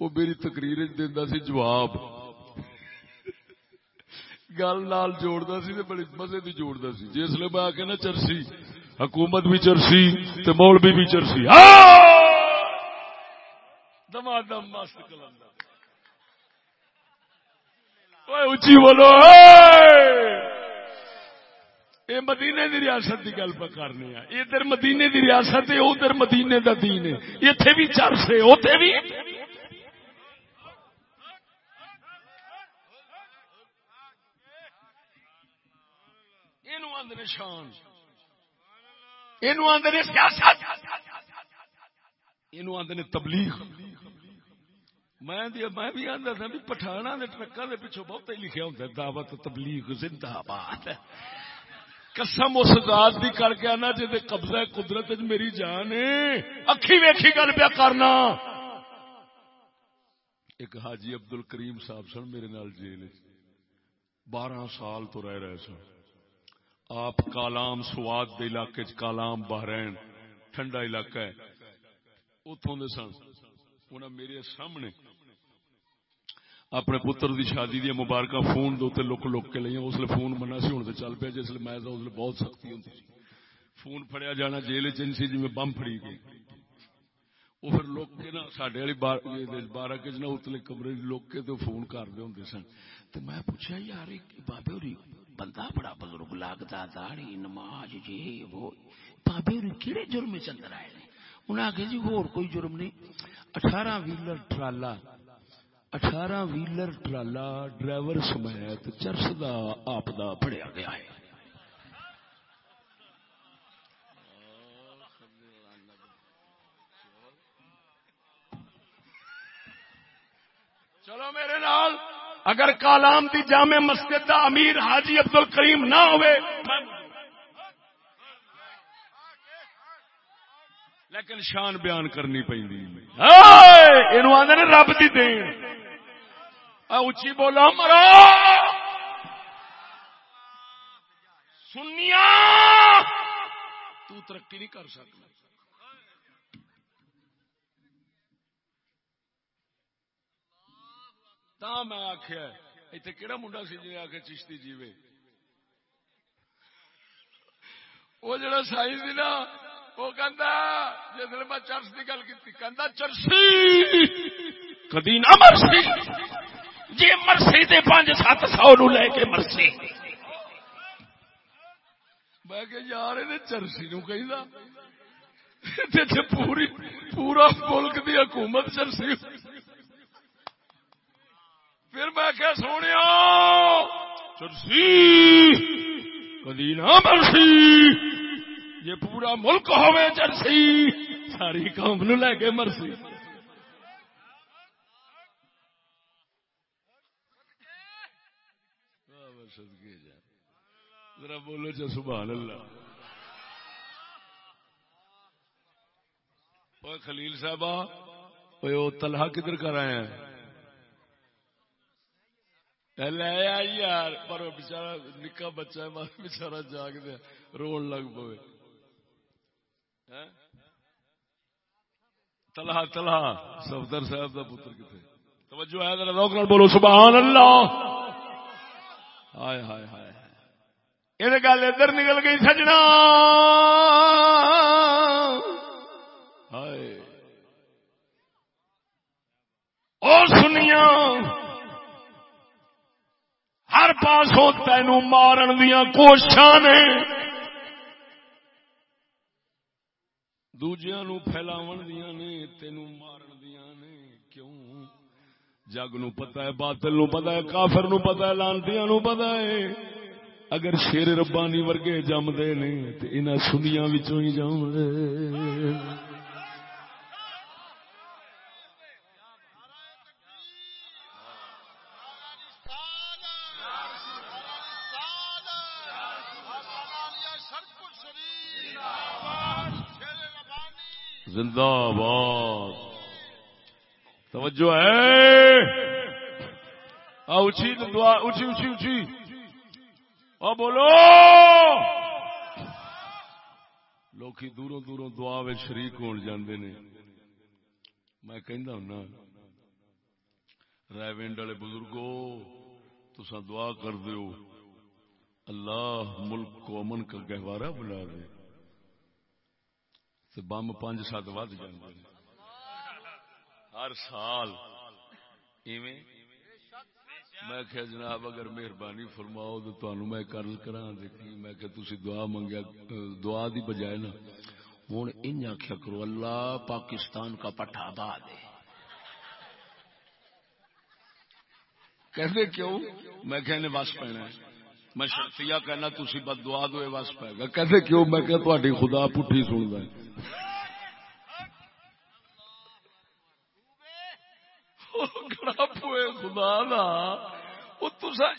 وہ میری تقریر دینا سی جواب۔ گل نال جوڑتا سی بڑی مزے کی جوڑتا سی۔ جس لیے میں آ کے نا، چرسی۔ حکومت بھی چرسی تے مولوی بھی چرسی۔ ہاں! دما دم مست کلندر۔ اچھی بولو یہ مدینے دی ریاست کی گل پہ کرنے ادھر مدینے دی ریاست ہے ادھر مدینے دا دین ہے اتے بھی چرس ہے اتے بھی شان یہ آدھے تبلیغ میں میں بھی آتا تھا بھی پٹھانا ٹرکا کے پیچھو بہت ہی لکھا ہوں دعوت تبلیغ زندہ باد قسم اس ذات دی کر کے آنا جی قبضہ قدرت وچ میری جان ہے۔ اکھی ویکھی گل پیا کرنا۔ ایک حاجی عبد ال صاحب سن میرے نال جیل بارہ سال تو رہ رہے سن۔ آپ کالام سواد دے علاقے چ کالام بحرین، ٹھنڈا علاقہ ہے۔ اتوں دے سن۔ انہیں میرے سامنے اپنے پتر دی شادی دیا مبارکہ فون دے لک لک کے لیا اس لیے فون منا سی ہوں چل پیا، جس میں اس لیے بہت سختی ہوں فون فڑیا جانا جیل چن سی جی بم فڑی گئی۔ وہ پھر لوگ کے نا سڈے والی بارہ کے نا اتلے کمرے لوگ کے تو فون کرتے ہوں سن۔ تو میں پوچھا یار بابے ہوری بندہ بڑا بزرگ لگتا داڑی نماز جی وہ بابے ہوری کہڑے جرم چندر آئے انہیں آخیا جی ہور کوئی جرم نہیں۔ اٹھارہ ویلر ٹرالا اٹھارہ ویلر ٹرالا ڈرائیور سمیت چرس دا آپ دا پڑیا گیا ہے۔ چلو میرے نال اگر کالام دی جامع مسجد دا امیر حاجی عبد الکریم نہ ہوئے لیکن شان بیان کرنی پہ آدھے رب کی دین۔ اچھی بولا مرو! سنیا! تو ترقی نہیں کر سکتا تا میں آخیا اتنے کہڑا منڈا سی جی آ کے چشتی جیوے؟ وہ جڑا سائی سی نا وہ جس میں چرس کی گل چرسی کدی نہ مرسی جی مرسی سات سو نو لے کے مرسی میں کہ یار چرسی نو کہ پوری پورا ملک دی حکومت چرسی پھر میں کیا سونے چرسی کدی نہ مرسی جی پورا ملک ہوے چرسی ساری قوم نو لے کے مرسی۔ ذرا بولو چا سبحان اللہ۔ خلیل صاحب تلہا کدھر کر آئے ہیں لے آئی یار، پر بچارا نکا بچہ بچارا جاگ دیا رو لگ پوے۔ تلہا تلہا سفدر صاحب کا پتر کتنے توجہ ہے ذرا روک بولو، سبحان اللہ! ہائے ہائے ہائے یہ گل ادھر نکل گئی، سجنا! ہائے۔ اور سنیا! ہر پاسوں تینوں مارن دیا کوششاں نے۔ دوجیاں نو پھیلاو دیا نے تین مارن دیا نے کیوں جگ نو پتا ہے باطل نو پتا ہے کافر نو پتا ہے لانتیا نو پتا ہے اگر شیر ربانی ورگے جمدے نے تو انہیں سنیا ہی جم زندہ باد۔ توجہ ہے؟ اچھی دعا اچھی اچھی اچھی اور بولو۔ لوگ دوروں دوروں دعا میں شریک ہو جاندے نے۔ میں کہندا ہوں ہاں، رائے ونڈ والے بزرگو تسا دعا کر دیو اللہ ملک کو امن کا گہوارہ بنا دے۔ بم پانچ سات ود جانے ہر سال میں کہ جناب، اگر مہربانی فرماؤ تو تمہیں میں کر کرا دیکھی میں کہ تسی دعا منگیا، دعا دی بجائے نا ہوں ان آخیا کرو، اللہ پاکستان کا پٹھا با دے۔ کہتے کیوں؟ میں کہنے بس پینا میں شرطیہ کہنا تسی بد دعا دو بس پائے گا، کہتے کیوں؟ میں کہ تاری خدا پٹھی سن دیں خدا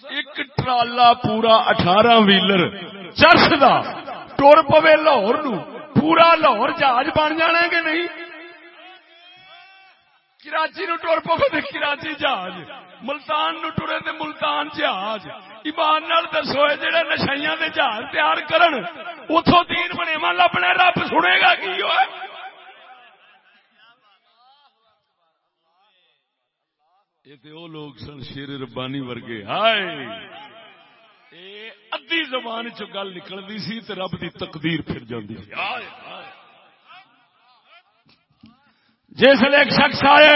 ایک ٹرالا پورا اٹھارہ ویلر چرس دا۔ ٹور پوے لاہور نو۔ پورا لاہور جہاز بن جانا کہ نہیں؟ کراچی نو ٹور پوے کراچی جہاز۔ ملتان نو ٹورے تے ملتان جہاز۔ ایمان نال دسو جڑے نشائیاں دے جہاز تیار کرن اتوں دین بنے من لبنا رب سنے گا کی؟ ہوئے یہ لوگ سن شیر ربانی ورگے۔ ہائے۔ ادی زبان چ گل نکلتی سی تو رب کی تقدیر پھر جاتی سی۔ جس ایک شخص آئے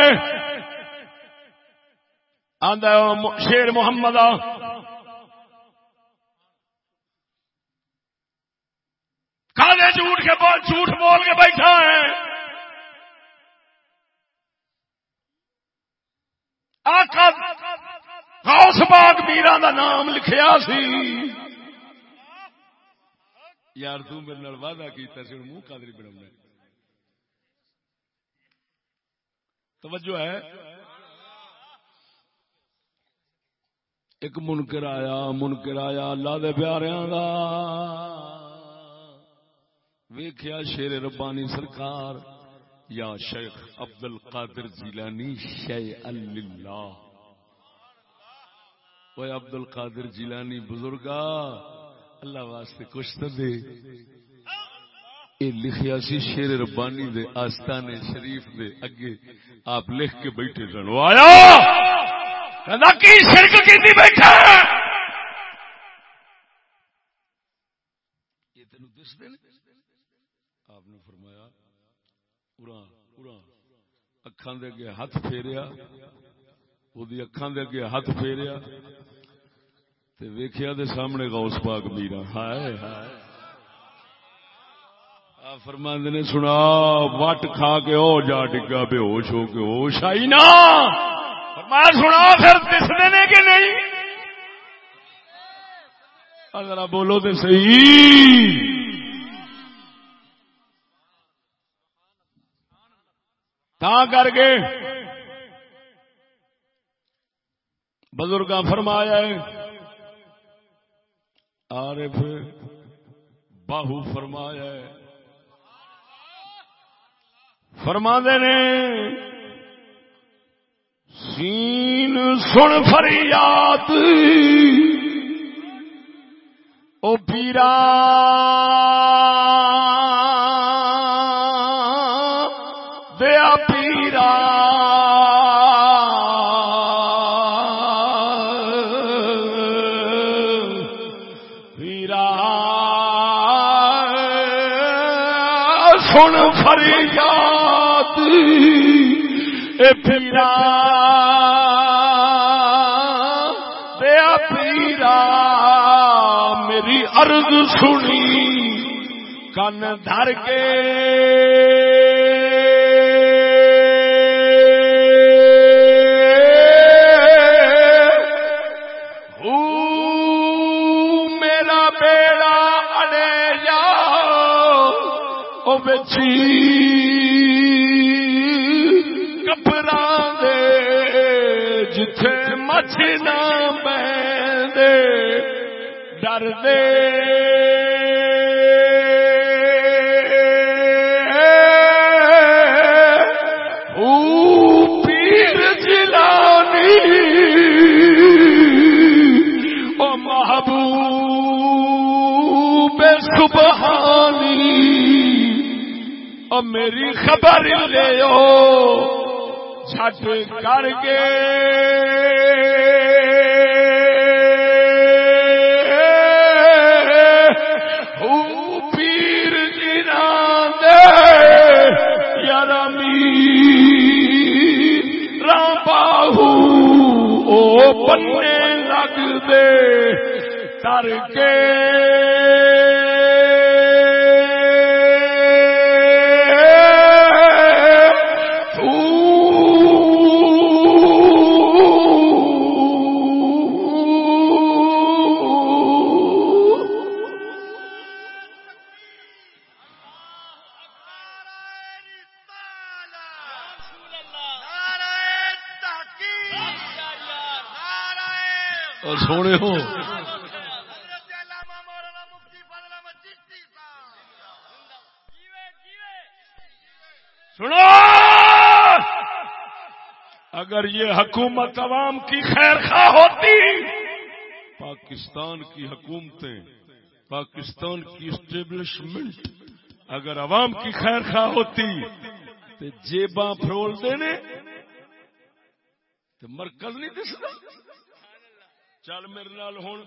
آدھا شیر محمد کالے جھوٹ کے بول، جھوٹ بول کے بیٹھا ہے۔ آقا غوث باغ میرا دا نام لکھیا سی۔ یار تو میرے وعدہ کیتا سی منہ قادری بناونا توجہ ہے۔ ایک منکر آیا منکر آیا اللہ دے پیاریاں دا۔ ویکھیا شیر ربانی سرکار، یا شیخ عبد القادر جیلانی شی اللہ وہ عبد القادر جیلانی بزرگا اللہ واسطے کچھ تو دے۔ یہ لکھیا سی شیر ربانی دے آستانے شریف دے اگے آپ لکھ کے بیٹھے سن۔ آیا! کی شرک کی بیٹھا یہ تین دس دے آپ نے فرمایا پورا پورا اکھان دے اگے ہاتھ پھیریا وہ اکھان دے اگے ہاتھ پھیریا، تے ویکھیا دے سامنے غوث پاک میرا۔ ہائے ہائے۔ فرماند نے، سنا، وٹ کھا کے او جا ڈگا بے ہوش ہو کے ہوش آئی نا۔ فرمایا سنا پھر دستے نے کہ نہیں؟ اگر بولو تو صحیح۔ تا کر کے بزرگ فرمایا ہے، عارف باہو فرمایا ہے فرما نے سین سن فریاد او پیرا دیا پیرا۔ پیرا سن فریاد۔ پیرا دیا پیرا میری عرض سنی کن دھر کے۔ ڈر دے پیر جلانی او محبوب سبحانی۔ او میری خبر لے چھٹ کر کے۔ کر کے حکومت عوام کی خیر خواہ ہوتی۔ پاکستان کی حکومتیں، پاکستان کی اسٹیبلشمنٹ اگر عوام کی خیر خواہ ہوتی تو جیباں فرول دینے، تو مرکز نہیں دستا۔ چل میرے نال ہوں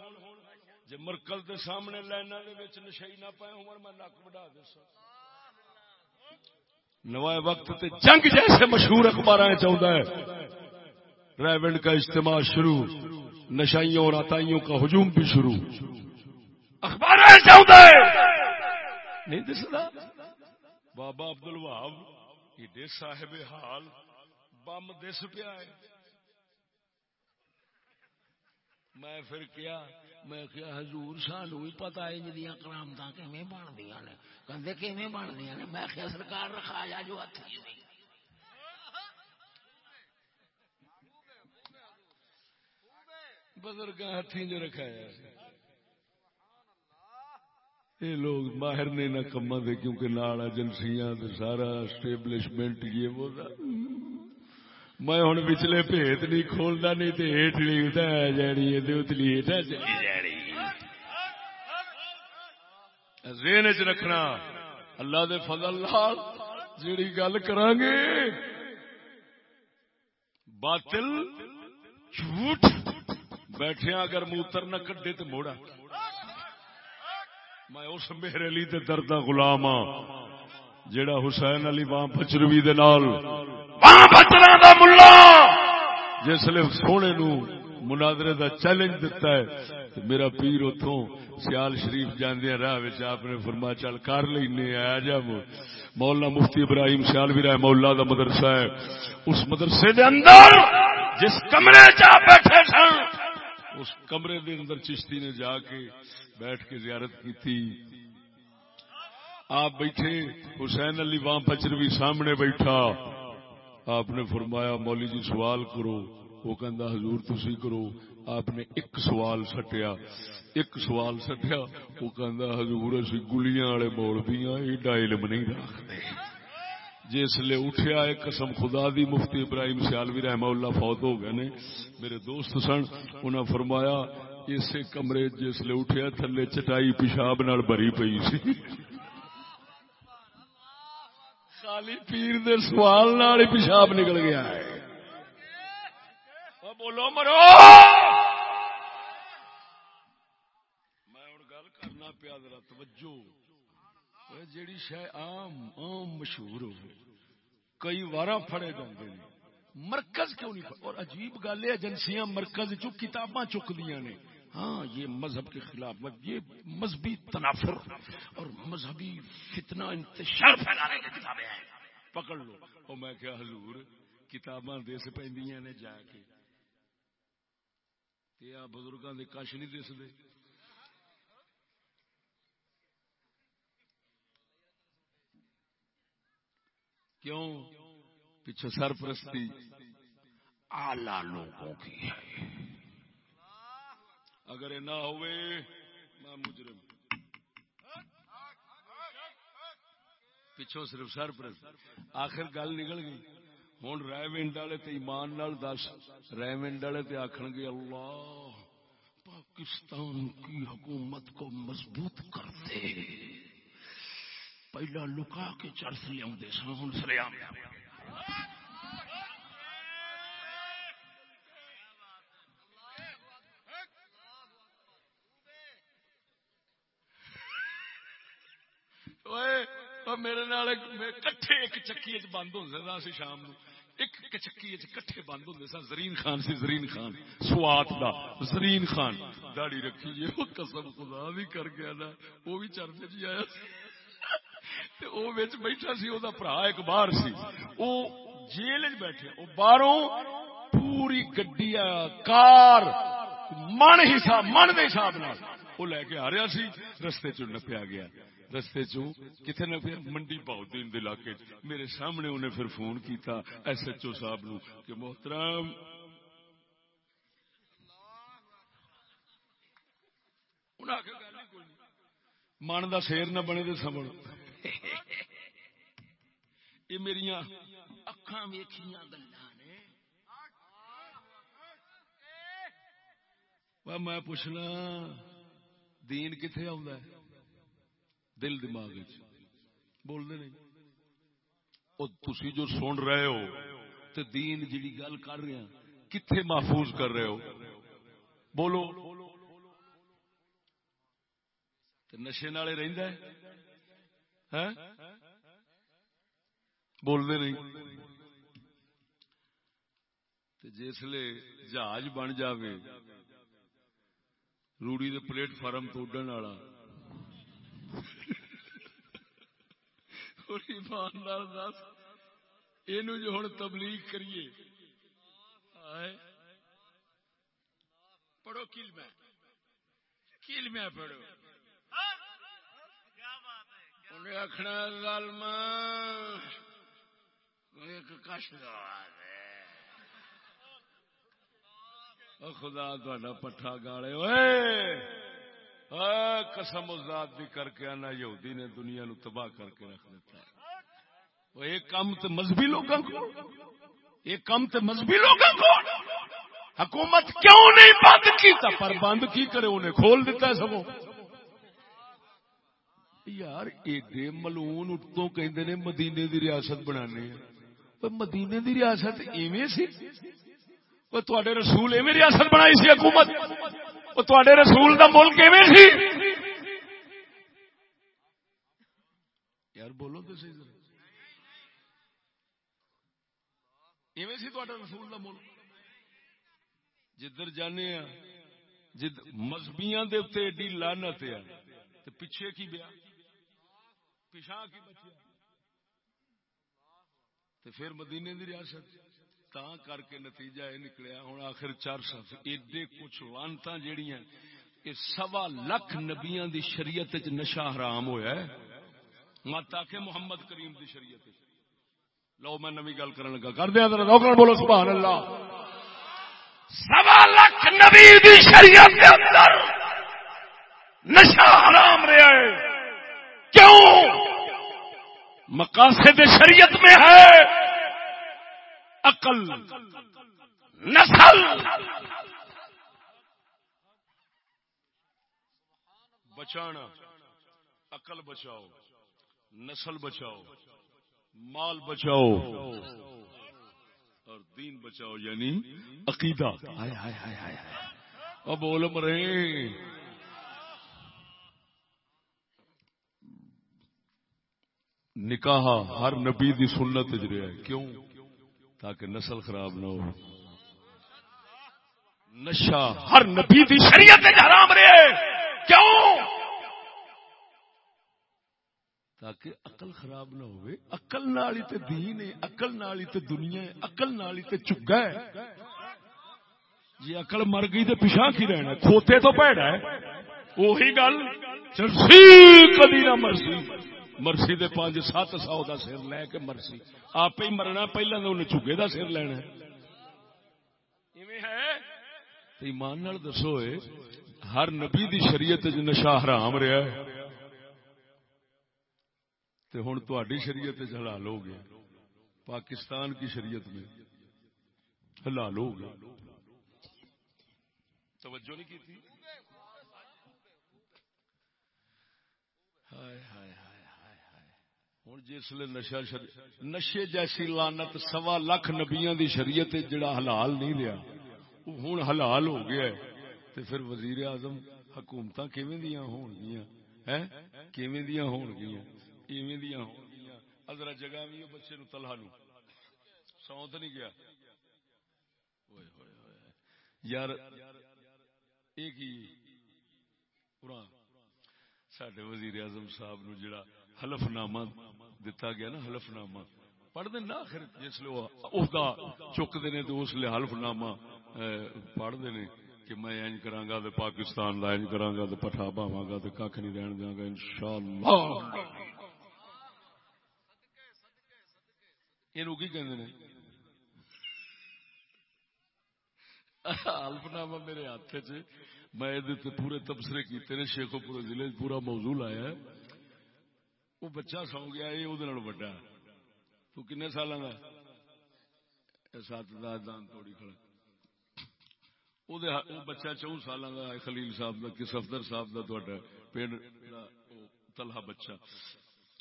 جی مرکل دے سامنے لائنا نشائی نہ پائے ہوں میں نک بڑھا دے نوائے وقت تے جنگ جیسے مشہور اخبار چاہتا ہے۔ ریونڈ کا اجتماع شروع، نشائیوں اور آتائیوں کا ہجوم بھی شروع۔ اخبار نہیں دستا بابا عبد الوہاب یہ صاحب حال بم دس پیا ہے۔ میں پھر کیا، میں کیا حضور سانو بھی پتا ہے جی کرامت کیویں بن دیا نے۔ کہتے کیویں بن دیا نے؟ میں کیا سرکار رکھا جا جو ہاتھ بزرگ ہاتھی جو رکھایا یہ لوگ ماہر نے نہ کما دے، کیونکہ نال ایجنسیاں سارا اسٹیبلشمنٹ یہ وہ میں ہوں پچھلے بھیت نہیں کھولتا نہیں تو ہیٹ لکھتا ہے جانی اتلی ہیٹ چلی جانی ذہن چ رکھنا۔ اللہ دے فضل لال جیڑی گل کران گے باطل جھوٹ۔ بیٹھے اگر موتر نہ کڈے تو موڑا۔ میں اس میرے علی تے دردا غلام ہاں جیڑا حسین علی وہاں پچروی دے نال۔ وہاں پچرا دا ملا! جس لے سونے نو مناظرے دا چیلنج دیتا ہے تو میرا پیر اتوں سیال شریف جاندیا راہ آپ نے فرما چل کر لینے آیا جا مولانا مفتی ابراہیم سیال بھی رہے مولا دا مدرسہ ہے۔ اس مدرسے دے اندر جس کمرے چ اس کمرے دے اندر چشتی نے جا کے بیٹھ کے زیارت کی تھی۔ آپ بیٹھے، حسین علی وہاں پچروی سامنے بیٹھا۔ آپ نے فرمایا مولی جی سوال کرو۔ وہ کہندا، حضور تسی کرو۔ آپ نے ایک سوال سٹیا۔ ایک سوال سٹیا۔ وہ کہندا، حضور، اسی گلیاں والے مولویاں ایڈا علم نہیں رکھتے۔ جس لے اٹھیا ایک قسم خدا دی، مفتی ابراہیم سیالوی رحمہ اللہ فوت ہو گئے نے۔ میرے دوست سن، انہاں فرمایا، اسے کمرے جس لے اٹھیا، تھلے چٹائی پیشاب نال بھری پئی سی۔ خالی پیر دے سوال نال پیشاب نکل گیا ہے۔ بولو، مرو! میں ہوں گل کرنا پیا، ذرا توجہ۔ جیڑی شہ آم آم مشہور ہو کئی وار فڑے جاتے ہیں مرکز کیوں نہیں اور عجیب گل ہے ایجنسیاں مرکز چو کتاباں چک دیا نے ہاں یہ مذہب کے خلاف یہ مذہبی تنافر اور مذہبی فتنہ انتشار پھیلانے کی کتابیں ہیں پکڑ لو اور میں کیا حضور کتاباں دے سے پہ نے جا کے بزرگوں کے کش نہیں دستے کیوں؟ پیچھے سرپرستی آلہ لوگوں کی ہے۔ اگر یہ نہ ہوئے، میں مجرم۔ پچھوں صرف سرپرست آخر گل نکل گئی۔ ہوں ریونڈ والے تو ایمان نال دس۔ ریونڈ والے تو آخر گے، اللہ پاکستان کی حکومت کو مضبوط کرتے پہلا لکا کے چرس لیا سن ہوں سریا میرے کٹھے ایک چکی بند ہو سکتا سی شام نو۔ ایک کچکی کٹھے بند ہوں سن زرین خان سی، زرین خان۔ سوات دا، زرین خان۔ داڑی رکھی جی وہ قسم خدا بھی کر گیا نا وہ بھی چرچ جی آیا۔ وہ بیٹھا سی وہ برا ایک باہر سی۔ وہ جیل بیٹھے وہ باہروں پوری گڈی کار من حساب، من کے حساب نال وہ لے کے آ رہا سی۔ رستے چ نپیا گیا، رستے چتنے نہ پھر منڈی پاؤ دین علاقے میرے سامنے انہیں پھر فون کیتا، ایس ایچ او صاحب نو کہ محترم۔ من کا سیر نہ بنے تو سمجھ۔ یہ میری اکھان ویخیا گلا میں پوچھنا، دین کتنے آ دل دماغ بولتے نہیں۔ تھی جو سن رہے ہو تو دین جی گل کر رہے ہیں کتنے محفوظ کر رہے ہو؟ بولو۔ نشے نالے رہتا ہے؟ بولتے نہیں۔ جسے جہاز بن جائے روڑی دے پلیٹ فارم تو اڈن والا۔ ایماندار دس یہ جو ہوں تبلیغ کریے۔ پڑھو کل میں کل میں پڑھو۔ انہیں آخنا ظالم ایک کشت خدا تا پٹھا گالے ہوئے قسم ذات بھی کر کے آنا، یہودی نے دنیا نو تباہ کر کے رکھ دیتا ہے۔ ایک کام تو مذہبی لوگوں کو؟ ایک کام تو مذہبی لوگوں کو؟ حکومت کیوں نہیں بند کیتا؟ پر بند کی کرے انہیں کھول دیتا ہے سبوں؟ یار ایڈے ملون اتوں کہ مدینے دی ریاست بنانے پر مدینے دی ریاست ایویں سی؟ تے رسول ایویں ریاست بنائی سی حکومت؟ تے رسول دا ملک ایویں سی؟ یار بولو تو صحیح ایویں سی تا رسول دا ملک؟ جدھر جانے ہاں، جد مذہبیاں دے اتنے ایڈی لانت ہے پیچھے کی بیا پیچھا کی بچیا پھر مدینے دی ریاست تا کر کے نتیجہ یہ نکلیا۔ ہوں آخر چار سال ایڈے کچھ لانتا جہیا یہ سوا لکھ نبیاں دی شریعت نشا حرام ہوا ہے۔ مت آ محمد کریم دی شریعت لو میں نوی گل کرنے لگا۔ کر دیا بولو، سبحان اللہ۔ سوا لکھ نبی دی شریعت کے اندر نشا حرام رہا ہے۔ مقاصد شریعت میں ہے۔ عقل، نسل۔ بچانا، عقل بچاؤ، نسل بچاؤ، مال بچاؤ۔ اور دین بچاؤ یعنی عقیدہ۔ اب بول مرے نکاح ہر نبی دی سنت ہے۔ کیوں؟ تاکہ نسل خراب نہ ہو۔ نشا ہر نبی دی شریعت حرام رہے۔ کیوں؟ تاکہ اقل خراب نہ ہوئے۔ اقل نالی تے دین ہے اقل نالی تے دنیا ہے اقل نالی تے چگا ہے۔ جی اقل مر گئی تو پیچھا کی رہنا کھوتے تو پیڑا ہے۔ وہی گل۔ چلسی کدی نہ مرسی۔ مرسی دے پانچ سات سو دا سر لے کے مرسی۔ آپ ہی مرنا پہلے تو انہیں چوگے دا سر لینا ایمان نال دسو ہر نبی دی شریعت نشا حرام رہا ہے۔ تے ہوں تھی شریعت حلال ہو گیا۔ پاکستان کی شریعت میں حلال ہو گیا۔ توجہ نہیں کی تھی ہائے ہائے۔ ہوں جسل نشا نشے جیسی لانت سوا لکھ نبیا دی شریعت جڑا حلال نہیں رہا ہوں حلال ہو گیا تو پھر وزیر اعظم حکومت کیویں دیا ہون گیا کیویں دیا ہون گیا ایویں دیا ہون گیا ادرا جگہ بھی بچے نو تلہا نو۔ سونت نہیں گیا۔ یار، ایک ہی سڈے وزیر اعظم صاحب نو جڑا حلف نامہ دتا گیا نا حلف نامہ پڑھ دیں نا آخر، جس لیے عہدہ چکتے نے تو اس لیے حلف نامہ پڑھ دے کہ میں اینج کراں گا تے پاکستان دا اینج کراں گا تے پٹھا باواں گا تے ککھ نہیں رہن دیاں گا انشاءاللہ۔ اینو کی کہندے نے؟ حلف نامہ میرے ہاتھ چ، میں پورے تبصرے کیتے نے شیخو پورے ضلع پورا موضوع آیا ہے۔ وہ بچہ سو گیا، یہ وہ وڈا۔ تو کن سال کا سات دان توڑی کھڑا۔ وہ بچہ چون سال کا خلیل صاحب کا کس افدر صاحب کا پنڈ تلہا بچہ۔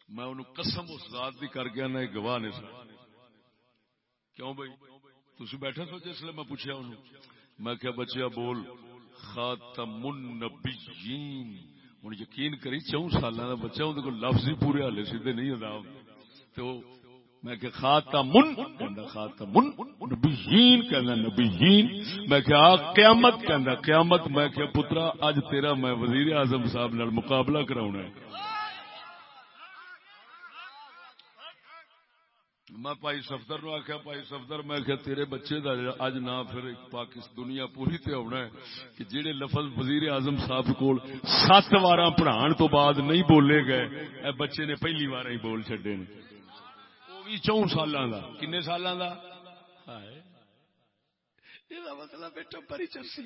میں انہوں قسم اس ذات بھی کر گیا، نہ گواہ نے سر کیوں بھائی؟ تھی بیٹھے سو جس لیے میں پوچھا انہوں۔ میں کیا بچیا، بول، خاتم النبیین۔ ہوں یقین کری چون سال کا بچہ اندر کوئی لفظ ہی پورے ہالے سیدھے نہیں ہوتا تو میں کہ خاتمن کہندا خاتمن نبیین کہندا نبیین میں کہ قیامت کہندا قیامت میں کہ پترا اج تیرا میں وزیر اعظم صاحب نال مقابلہ کراونا ہے میں پائی سفدر نو آخیا پائی سفدر میں آخیا تیرے بچے دا اج نہ پھر پاکستان دنیا پوری تے ہونا ہے کہ جہے لفظ وزیر اعظم صاحب کو سات وار پڑھان تو بعد نہیں بولے گئے، اے بچے نے پہلی بار ہی بول چڈے نے۔ وہ بھی چون سالاں دا۔ سال کا کن سال کا مطلب بیٹا پری چرسی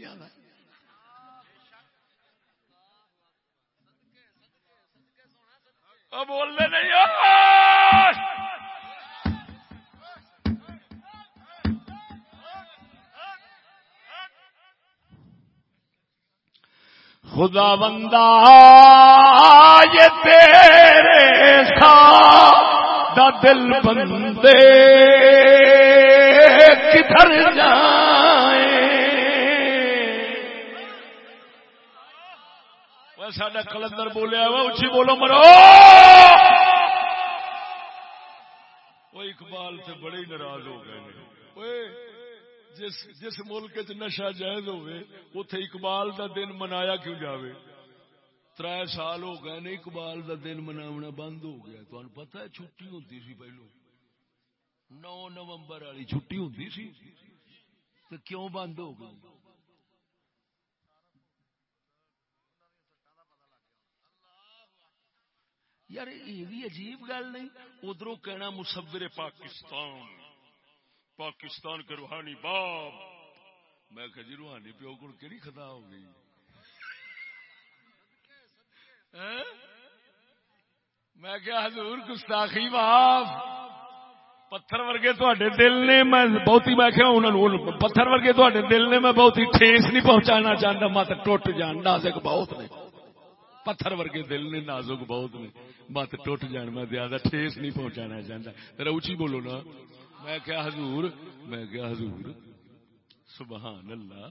بولنے نہیں خدا بندہ یہ تیرے ساتھ دل بندے۔ کدھر جائیں؟ ساڈا کلندر بولیا وا اچھی بولو مرو۔ وہ اقبال سے بڑے ناراض ہو گئے جس جس ملک چ نشا جائز ہوئے اتے اقبال دا دن منایا کیوں جاوے؟ تر سال ہو گئے نہیں اقبال دا دن مناونا بند ہو گیا۔ تمہیں پتا ہے چھٹی ہوتی سی پہلو۔ نو نومبر والی چھٹی ہوتی سی۔ تو کیوں بند ہو گئی؟ یار، یہ بھی عجیب گل نہیں۔ ادھر کہنا مصور پاکستان۔ پاکستان کے روحانی باپ۔ میں کہ جی روحانی پیو کو کہڑی خطا ہو گئی؟ ہاں؟ میں کیا حضور گستاخی باپ۔ پتھر ورگے تے دل نے میں بہت ہی میں کیا انہوں پتھر ورگے تے دل نے میں بہت ہی ٹھیس نہیں پہنچانا چاہتا مت ٹوٹ جان، نازک بہت نے۔ پتھر ورگے دل نے نازک بہت نے مت ٹوٹ جان، میں زیادہ ٹھیس نہیں پہنچانا چاہتا ذرا اچھی بولو نا۔ میں کیا حضور، میں کیا حضور سبحان اللہ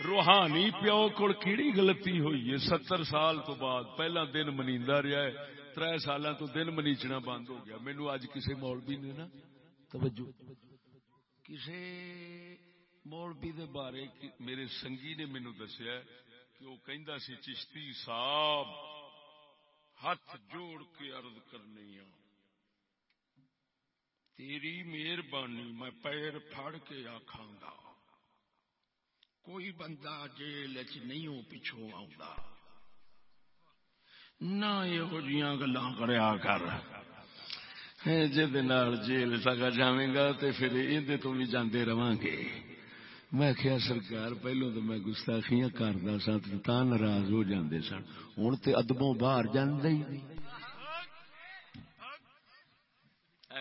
روحانی پیو کو کیڑی غلطی ہوئی ہے؟ ستر سال تو بعد، پہلا دن منی رہا ہے تر سال تو دن منیچنا بند ہو گیا۔ مینو اج کسی مولوی نے نا، توجہ کسی مولوی دے بارے میرے سنگی نے مینو دسیا کہ وہ کہندا سی، چشتی صاحب ہاتھ جوڑ کے عرض کرنی ہوں تیری مہربانی میں پیر پھڑ کے آخا گا۔ کوئی بندہ جیل چ نہیں پچھو آ نہ یہ گلا کریا کر۔ جیل سگا جائے گا تو پھر یہ تو بھی جانے رہا گے۔ میں کیا سرکار پہلو تو میں گستاخیاں کرتا سا ناراض ہو جاندے سن۔ ہوں تو ادبوں باہر جانے ہی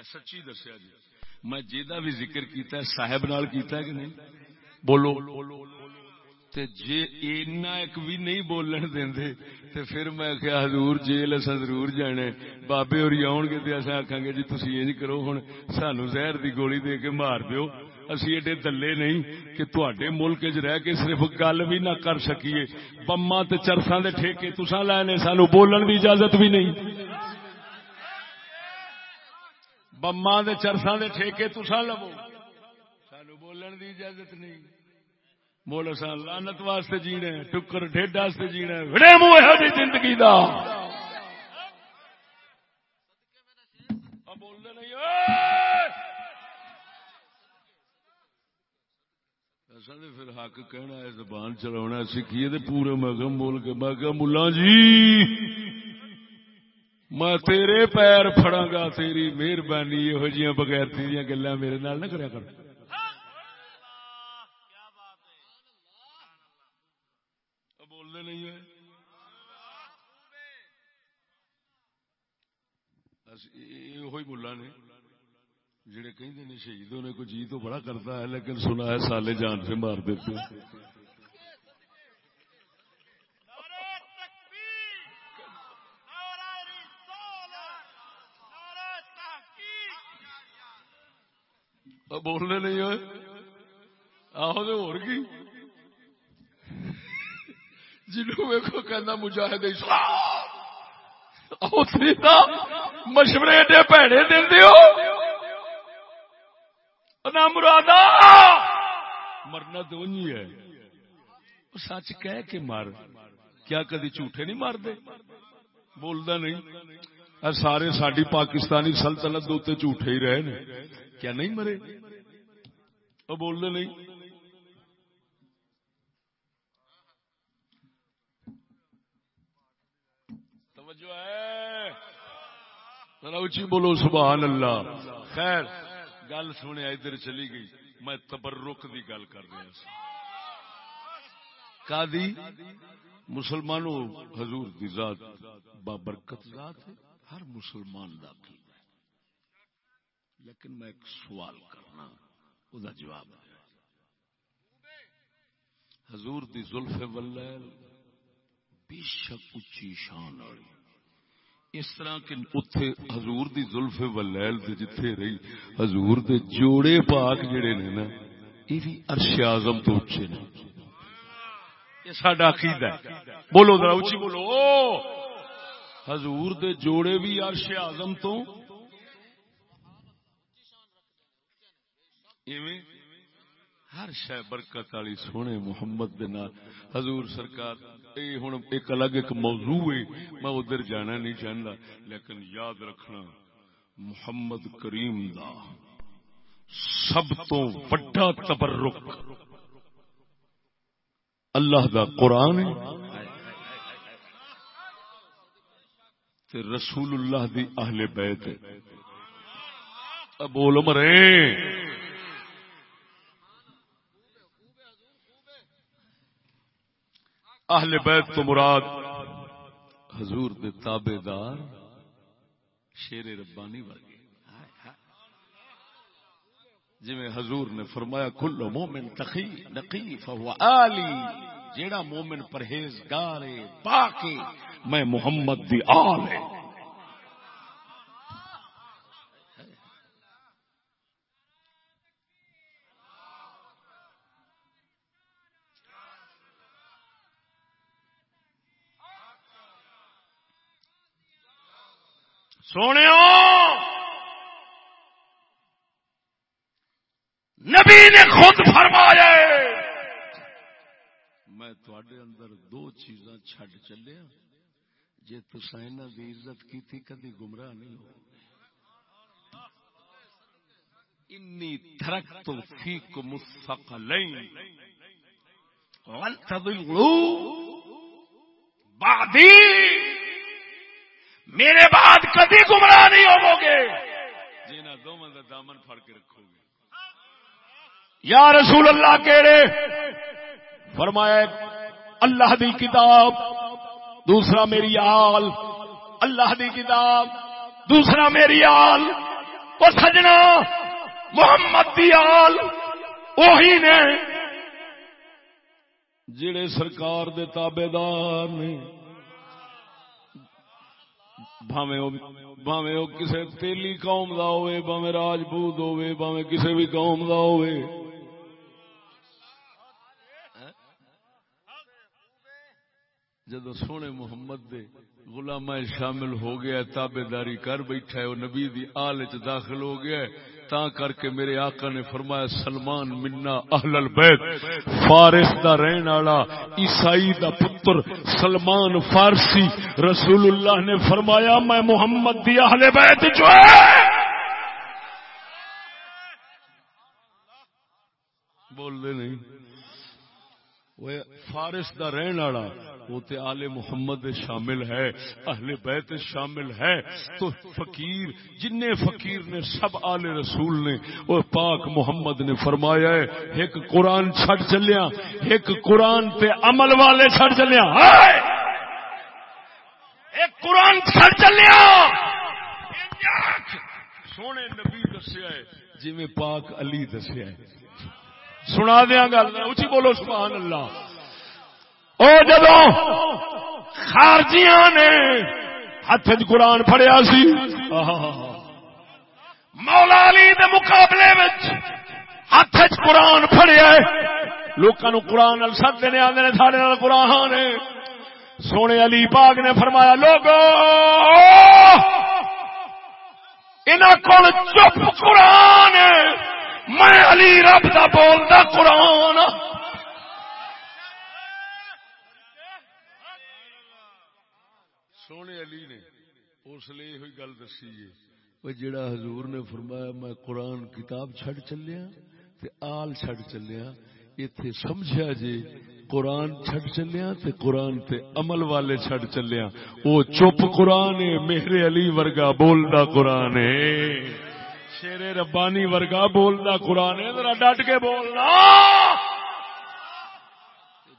سچی دسیا جی۔ میں جا بھی ذکر کیتا ہے، صاحب نال کیتا ہے کہ نہیں؟ بولو۔ تے جے اینا ایک بھی نہیں بولن دیندے، تے پھر میں کیا حضور جیل اسا ضرور جانے بابے اور آن گے تے اسا آکھاں گے جی تسی انج کرو، ہن سانو زہر دی گولی دے کے مار دیو۔ اسی ایڈے دلے نہیں کہ تواڈے ملک وچ رہ کے صرف گل بھی نہ کر سکیے۔ بماں تے چرساں دے ٹھیکے تساں لینے سانو بولن دی اجازت بھی نہیں۔ بما دے چرساں دے ٹھیکے تسا لو سانو بولن دی اجازت نہیں بول سا لانت واسطے جینے ٹکر ڈیڈ واسطے جینا وڑے منہ ہے زندگی دا بولنے نہیں پھر حق کہنا ہے زبان چلا سیکھیے پورے مگم بول کے میں کہ ملا جی میں تیرے پیر فڑا گا تیری مہربانی یہ جی بغیر دیا گلا میرے نال نہ کریا کر۔ بولنے نہیں ہے یہ ملا نے، جڑے کہ شہید ہونے کو جی تو بڑا کرتا ہے، لیکن سنا ہے سالے جان سے مار دیتے بولنے نہیں ہوئے آہو تو ہو جنوں ویکو کہ مجاہد مشورے ایڈے پیڑے دے نہ مرادا مرنا تو ہے سچ کہہ کے مار کیا کدی جھوٹے نہیں مارتے بولتا نہیں سارے ساری پاکستانی سلطنت جھوٹے ہی رہے کیا نہیں مرے؟ وہ بولنے نہیں۔ توجہ ہے۔ اچھی بولو، سبحان اللہ۔ خیر، گل سنے ادھر چلی گئی۔ میں تبرک کی گل کر رہا کا دی مسلمانوں، حضور دی ذات بابرکت ذات ہے۔ ہر مسلمان دا کی لیکن میں ایک سوال کرنا، او دا جواب ہے حضور دی زلف واللیل بے شک اچھی شان والی۔ اس طرح کہ اتھے حضور دی زلف واللیل دے جتھے رہی، حضور دے جوڑے پاک جڑے نے نا، یہ بھی عرش اعظم تو اچھے نے۔ یہ ساڈا عقیدہ ہے۔ بولو ذرا اچھی بولو۔ حضور دے جوڑے بھی عرش اعظم تو ایویں ہر شہ برکت والی سونے محمد دے نال۔ حضور سرکار، اے ہن ایک الگ ایک موضوع ہے، میں ادھر جانا نہیں چاہتا لیکن یاد رکھنا، محمد کریم دا سب تو وڈا تبرک۔ اللہ دا قرآن ہے تے رسول اللہ دی اہل بیت ہے۔ بولو مرے اہل بیت تو مراد حضور دے تابے دار شیر ربانی ورگے۔ جی حضور نے فرمایا، کل مومن تقی نقی فہو آلی۔ جیڑا مومن پرہیزگار ہے پاک میں محمد دی آل ہے۔ سونے نبی نے خود فرمایا میں تھوڑے اندر دو چیزاں چھڈ چلیا ہاں۔ جی تسائن دی عزت کی تھی کدی گمراہ نہیں ہو۔ انی ترک تو فیک ولتضلوا بعدی۔ میرے بعد کدی گمراہ نہیں ہو گے جنہیں دونوں کا دامن پھڑ کے رکھو گے یا رسول اللہ کہڑے فرمایا اللہ دی کتاب، دوسرا میری آل، اللہ دی کتاب، دوسرا میری آل۔ وہ سجنا محمد دی آل، وہی نے۔ جڑے سرکار دے تابے دار نے بھاوے وہ کسی تیلی قوم کا ہوئے بھاوے راجپوت ہوئے بھاوے کسی بھی قوم کا ہوئے۔ جدو سونے محمد دے غلام شامل ہو گیا تابے داری کر بیٹھا ہے وہ نبی دی آل چ داخل ہو گیا ہے، تا کر کے میرے آقا نے فرمایا، سلمان منا اہل البیت، فارس دا رہن والا عیسائی دا پتر سلمان فارسی، رسول اللہ نے فرمایا، میں محمد دی اہل بیت جو ہے بول دے نہیں فارس دا رہن والا، وہ تے آل محمد شامل ہے، اہل بیت شامل ہے۔ تو فقیر جن فقیر نے سب آل رسول نے وہ پاک محمد نے فرمایا ہے، ایک قرآن چھڑ چلیا، ایک قرآن تے عمل والے چھڑ چلیا۔ ایک قرآن چھڑ چلیا! سونے نبی دسیا ہے جی میں پاک علی دسیا ہے۔ سنا دیا گل اچھی بولو، سبحان اللہ۔ او جدو خارجیاں نے ہاتھ قرآن پڑیا سی، مولا علی دے مقابلے ہاتھ قرآن پڑیا لوگوں قرآن سد دینے آدھے سارے قرآن سونے علی پاک نے فرمایا لوگ ان کو چپ قرآن میں علی رب کا بولتا قرآن۔ سونے علی نے اس لیے ہوئی گل دسی ہے۔ جڑا حضور نے فرمایا، میں قرآن کتاب چھڑ چلیا تے آل چھڑ چلیا۔ ایتھے سمجھا جی قرآن چھڑ چلیا تے قرآن تے عمل والے چھڑ چلیا۔ او چپ قرآن ہے، میرے علی ورگا بولدا قرآن ہے۔ شیر ربانی ورگا بولدا قرآن ذرا ڈٹ کے بولنا۔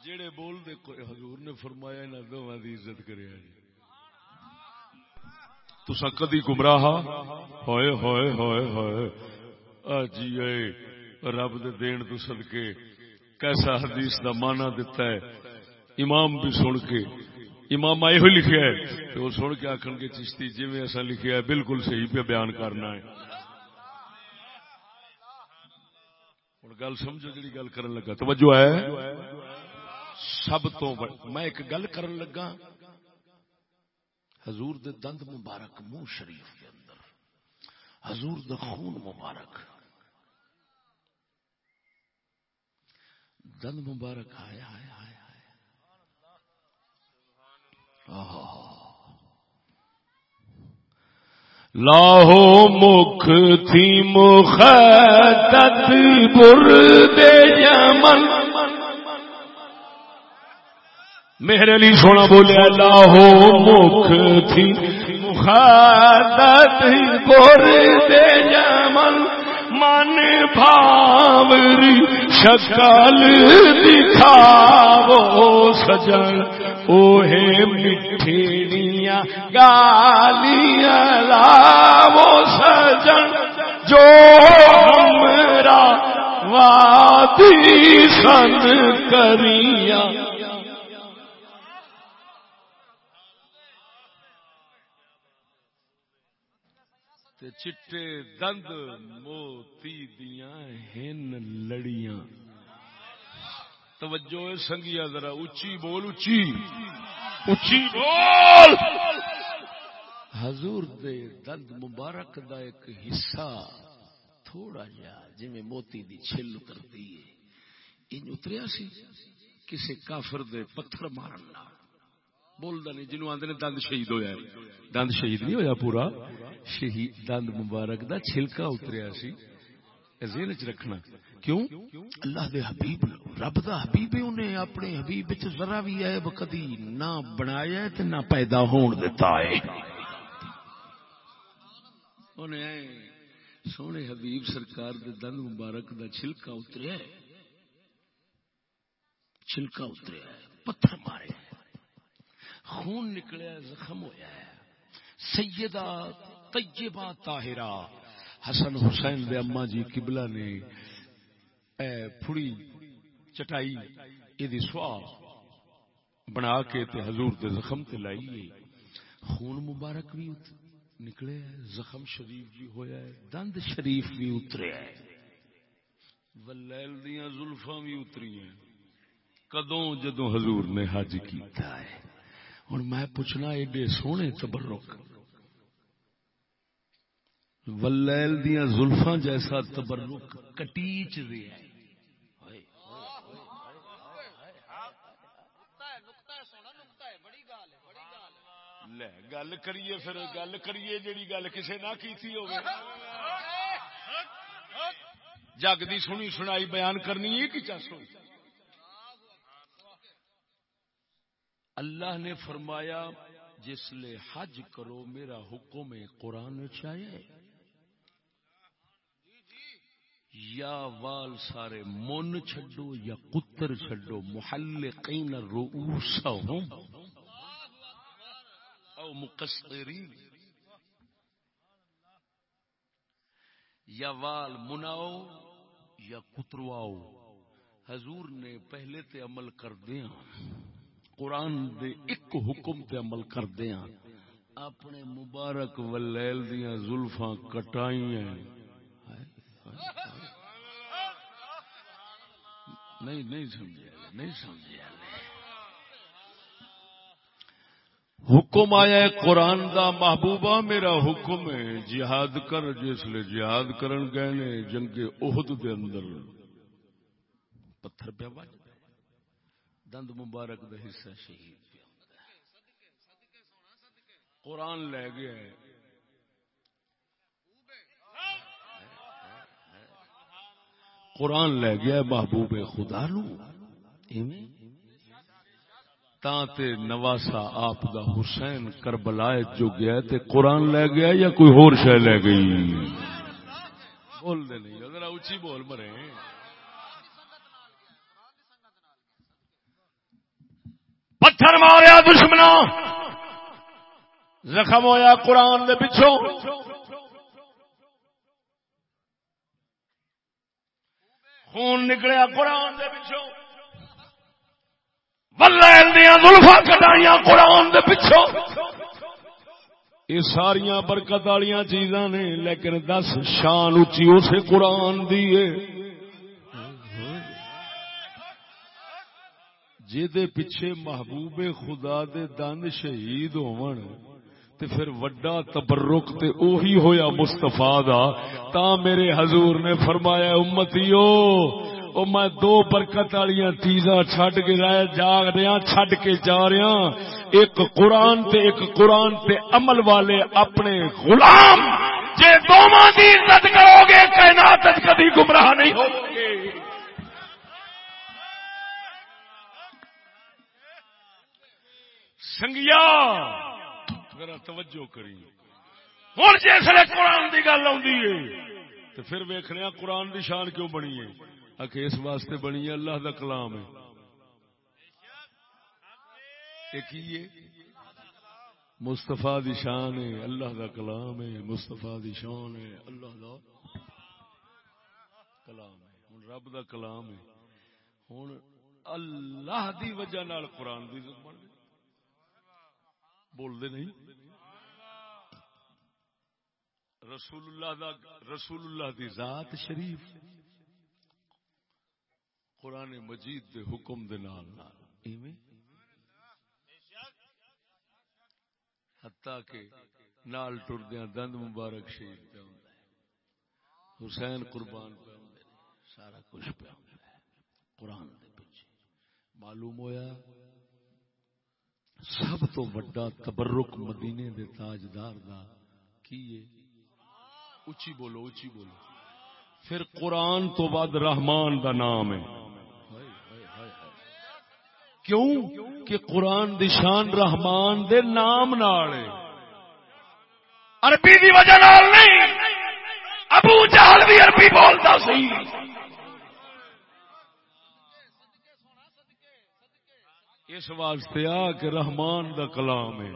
جڑے بول دے حضور نے فرمایا نہ دونوں کی عزت کرے جی تسا کدی گمراہ؟ ہوئے ہوئے ہوئے ہوئے۔ جی رب دے دین تو صدقے۔ کیسا حدیث دا مانا دیتا ہے؟ امام بھی سن کے، امام آئے ہوئی لکھیا ہے۔ تو وہ سن کے آخر کے چشتی جی میں ایسا لکھیا ہے، بالکل صحیح پہ بیان کرنا ہے ہوں گل سمجھو جی گل کرن لگا۔ توجہ ہے؟ سب تو میں ایک گل کرن لگا۔ حضور دے دند مبارک منہ شریف کے اندر۔ حضور دے خون مبارک۔ دند مبارک آیا آیا آیا لاہو مکھ تھی مخدت برد یمن۔ میرے لیے سونا بولیا لاہو مکھ تھی مخدت برد یمن۔ من بھاوری شکل دکھاو سجن، اوہے مٹھیڑیاں گالیاں لاو سجن۔ جو ہمرا وادی سن کریاں چٹے دند، موت۔ موتی دیاں ہن لڑیاں۔ توجہ سنگیا ذرا اچھی بول اچھی اچھی بول۔ حضور دے دند مبارک دا ایک حصہ تھوڑا جا جی موتی دی چھل اترتی ہے۔ ان اتریا سی کسی کافر دے پتھر مارن بولدا نہیں جنوں آندے نے دند شہید ہویا ہے۔ دند شہید نہیں ہویا پورا۔ شہید، دند مبارک دا چھلکا اتریا سی۔ ذہن چ رکھنا۔ کیوں؟ اللہ دے حبیب رب دا حبیب انہیں اپنے حبیب وچ ذرا بھی عیب کدی نہ بنایا تے نہ پیدا ہون دیتا ہے۔ انہیں سونے حبیب سرکار دے دند مبارک دا چھلکا اتریا ہے۔ چھلکا اتریا ہے، پتھر مارے خون نکلیا زخم ہویا ہے۔ سیدہ طیبہ طاہرہ حسن حسین دے اما جی قبلہ نے اے پھڑی چٹائی یہ سوا بنا کے تے حضور دے زخم تے لائی خون مبارک بھی نکلے زخم شریف بھی ہویا ہے، دند شریف بھی اترے ہے۔ ولیل دیاں زلفاں بھی اتری ہیں۔ کدوں جدوں حضور نے حج کیتا ہے۔ ہن میں پوچھنا ایڈے سونے تبرک ولیل دیا زلفا جیسا تبرک کٹیچ دیا گل کریے پھر، گل کریے جیڑی گل کسی نہ کی ہو جگ دی سنی سنائی بیان کرنی ہے کہ چاسو اللہ نے فرمایا، جس لیے حج کرو، میرا حکم قرآن چاہیے یا وال سارے من چھڈو یا کتر چھڈو، محلقین رؤوسہم او مقصرین۔ یا وال مناؤ یا کترواؤ حضور نے پہلے تے عمل کر دیا قرآن دے ایک حکم تے عمل کر دیا اپنے مبارک ولیل دیاں زلفاں کٹائی ہیں نہیں نہیں سمجھا نہیں سمجھا حکم آیا ہے، قرآن دا محبوبہ میرا حکم ہے۔ جہاد کر، جس لے جہاد کرن گئے نے جنگ عہد دے اندر۔ پتھر پہ بج دند مبارک دا حصہ شہید پہ قرآن لے گیا ہے۔ قرآن لے گیا محبوب خدا نو۔ تے نواسا آپ دا حسین کربلا جو گیا تے قرآن لے گیا یا کوئی ہور شہ لے گئی؟ بول دے نہیں ذرا اچھی بول مرے۔ پتھر ماریا دشمنا زخم ہویا قرآن دے پچھوں۔ خون نکلیا قرآن دے پچھوں۔ دیا زلفا کٹائیاں قرآن دے پچھوں۔ یہ ساریا برکت والی چیزاں نے، لیکن دس شان اچھی اسے قرآن دی جے پیچھے محبوب خدا دے دن شہید ہون تے پھر وڈا تبرک تے اوہی ہویا مستفا دا، تا میرے حضور نے فرمایا، امتیو، او میں دو برکت والی چیزاں چھڈ کے رہ جا رہا، چھڈ کے جا رہا۔ ایک قرآن تے ایک قرآن تے عمل والے اپنے غلام۔ جے دونوں دی عزت کرو گے، کائنات کبھی گمراہ نہیں ہوگے۔ سنگیا ذرا توجہ کری ہوں جسے قرآن کی گل آئی تو پھر ویخنے قرآن کی شان کیوں بنی ہے؟ آخ اس واسطے بنی ہے اللہ کا کلام ہے۔ مستفا دی شان ہے، اللہ کا کلام ہے مستفا دی شان ہے، اللہ کا کلام ہے۔ ہوں رب کا کلام ہے۔ ہوں اللہ دی وجہ قرآن دی کی بن بولتے نہیں؟ رسول اللہ دا رسول اللہ دی ذات شریف. قرآن مجید دے حکم دے نال. نال ایویں؟ حتیٰ کہ نال ٹردیا دند مبارک شہید پہ ہوندا ہے حسین قربان پہ ہوندے سارا کچھ پہ ہوندا ہے قرآن دے پیچھے. معلوم ہویا؟ سب تو وڈا تبرک مدینے دے تاجدار دا کی اچھی بولو اچھی بولو۔ پھر قرآن تو بعد رحمان دا نام ہے۔ کیوں؟ کہ قرآن دی شان رحمان دے نام نال عربی دی وجہ نال نہیں۔ ابو جہل بھی عربی بولتا سی۔ اس واسطے آ کہ رحمان دا کلام ہے۔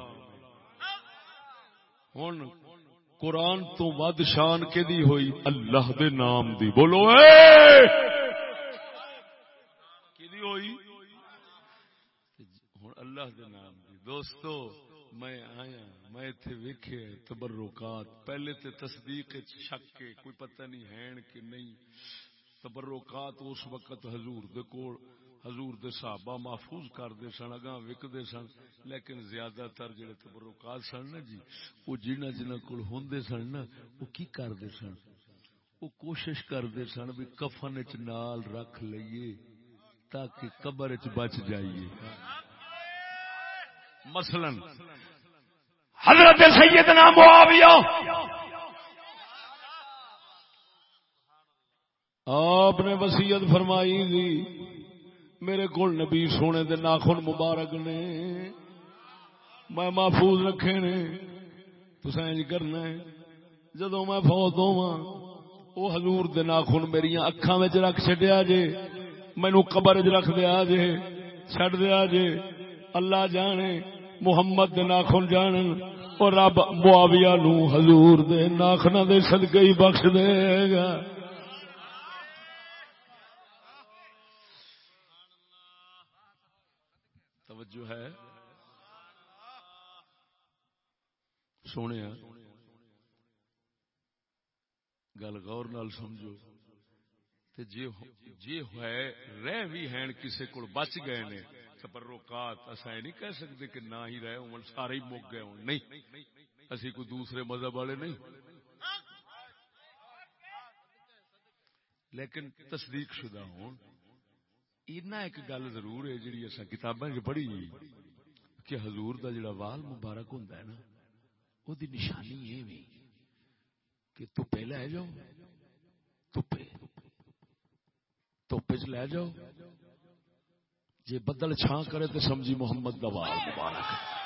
ہوں قرآن تو ود شان کے دی ہوئی اللہ دے نام دی۔ بولو، اے! کی ہوئی؟ ہوں اللہ دے نام دی۔ دوستو، میں آیا، میں اتنے ویکھے تبرکات۔ پہلے تے تصدیق شک کے کوئی پتہ نہیں ہے کہ نہیں۔ تبرکات اس وقت حضور دے کول۔ حضور دے صحابہ محفوظ کرتے سن، اگاں وکتے سن، لیکن زیادہ تر جڑے تبرکات سن نا جی وہ جنہ جنہ کول ہوندے سن نا، وہ کی کرتے سن؟ وہ کوشش کرتے سن بھی کفن چ نال رکھ لئیے تاکہ قبر چ بچ جائیے۔ مثلا، حضرت سیدنا معاویہ، آپ نے وسیعت فرمائی تھی میرے کو نبی سونے دے ناخن مبارک نے، میں محفوظ رکھے نے تو سائنج کرنا ہے۔ جدو میں فوت ہوا وہ حضور دے ناخن میری اکھان میں رکھ چڈیا جے مینو قبر چ رکھ دیا جے چڈ دیا جے۔ اللہ جانے، محمد دے ناخن جان اور رب معاویہ نو حضور دے ناخنا دے صدقے ہی بخش دے گا۔ توجہ ہے سونے گل غور نال سمجھو۔ تے جے جے ہوئے رہ بھی ہیں کسے کو بچ گئے نے، تبرکات اسا نہیں کہہ سکتے کہ نہ ہی رہے ہوں سارے ہی مک گئے ہوں نہیں، اسی کوئی دوسرے مذہب والے نہیں۔ لیکن تصدیق شدہ ہوں اینا ایک گل ضرور ہے جی اصا کتاباں پڑھی کہ حضور دا جڑا وال مبارک ہوں نا وہ نشانی یہ کہ تو تپے لے جاؤ تپے توپے چ لے جاؤ جی بدل چھان کرے تو سمجھی محمد دا وال مبارک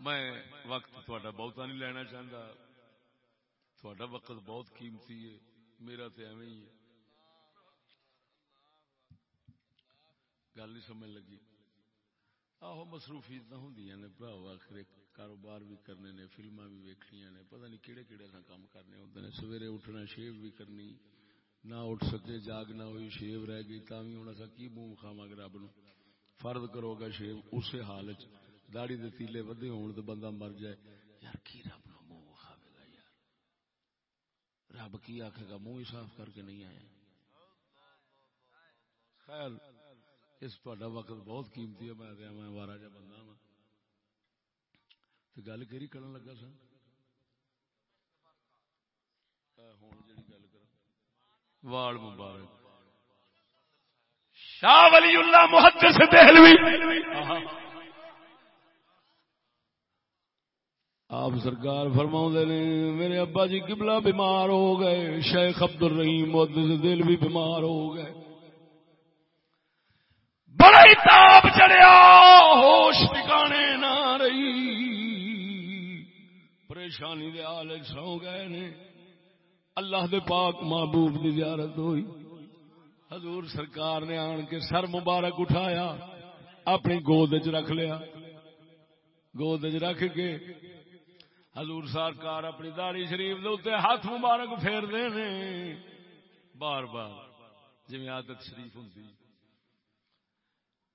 میں وقت تھوڑا بہتا نہیں لینا چاہتا تھوڑا وقت بہت قیمتی ہے، میرا تو ایویں ہی ہے۔ گل نہیں سمجھ لگی۔ آہو مصروفیت نہ ہوں نے بھراؤ آخر کاروبار بھی کرنے نے فلما بھی ویکنیا نے، پتہ نہیں کہڑے کہڑے اصا کام کرنے ہوتے ہیں سویرے اٹھنا، شیو بھی کرنی، نہ اٹھ سکے، جاگ نہ ہوئی، شیو رہ گئی تا بھی ہوں اصا کی منہ کھاوا گے رب نو فرد کرو گا شیو اسی حال چ داڑی دے تیلے ودے ہون تو بندہ مر جائے۔ یار، کی رب نو منہ کھاوے گا یار رب کی آخے گا منہ ہی صاف کر کے نہیں آیا خیر، اس تا وقت بہت قیمتی ہے، میں میں وارا جا بندہ ہاں۔ تو گل کہی کرن لگا سا وال مبارک۔ شاہ ولی اللہ محدث دہلوی۔ آپ سرکار فرما نے، میرے ابا جی قبلہ بیمار ہو گئے، شیخ عبد الرحیم محدث دہلوی بیمار ہو گئے۔ بڑا ہی تاپ چڑیا ہوش ٹکانے نہ رہی۔ پریشانی دے آل سو گئے نے۔ اللہ دے پاک محبوب دی زیارت ہوئی۔ حضور سرکار نے آن کے سر مبارک اٹھایا، اپنی گود رکھ لیا۔ گود رکھ کے حضور سرکار اپنی داڑی شریف دے ہاتھ مبارک پھیر دے بار بار جی عادت شریف ہوں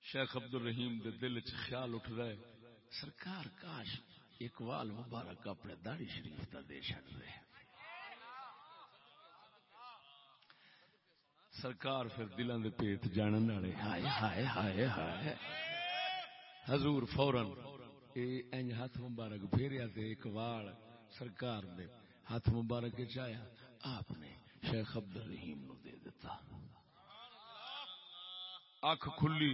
شیخ عبد الرحیم دے دل چ خیال اٹھ رہا ہے، سرکار کاش اقبال مبارک اپنے داڑی شریف کا دے چڑ رہے سرکار پھر دلان دے پیٹ جانن والے، ہائے ہائے ہائے ہائے۔ حضور فورن اے ہاتھ مبارک پھیریا تے اقبال سرکار دے ہاتھ مبارک چایا آپ نے شیخ عبد الرحیم نو دے دیتا اکھ کھلی۔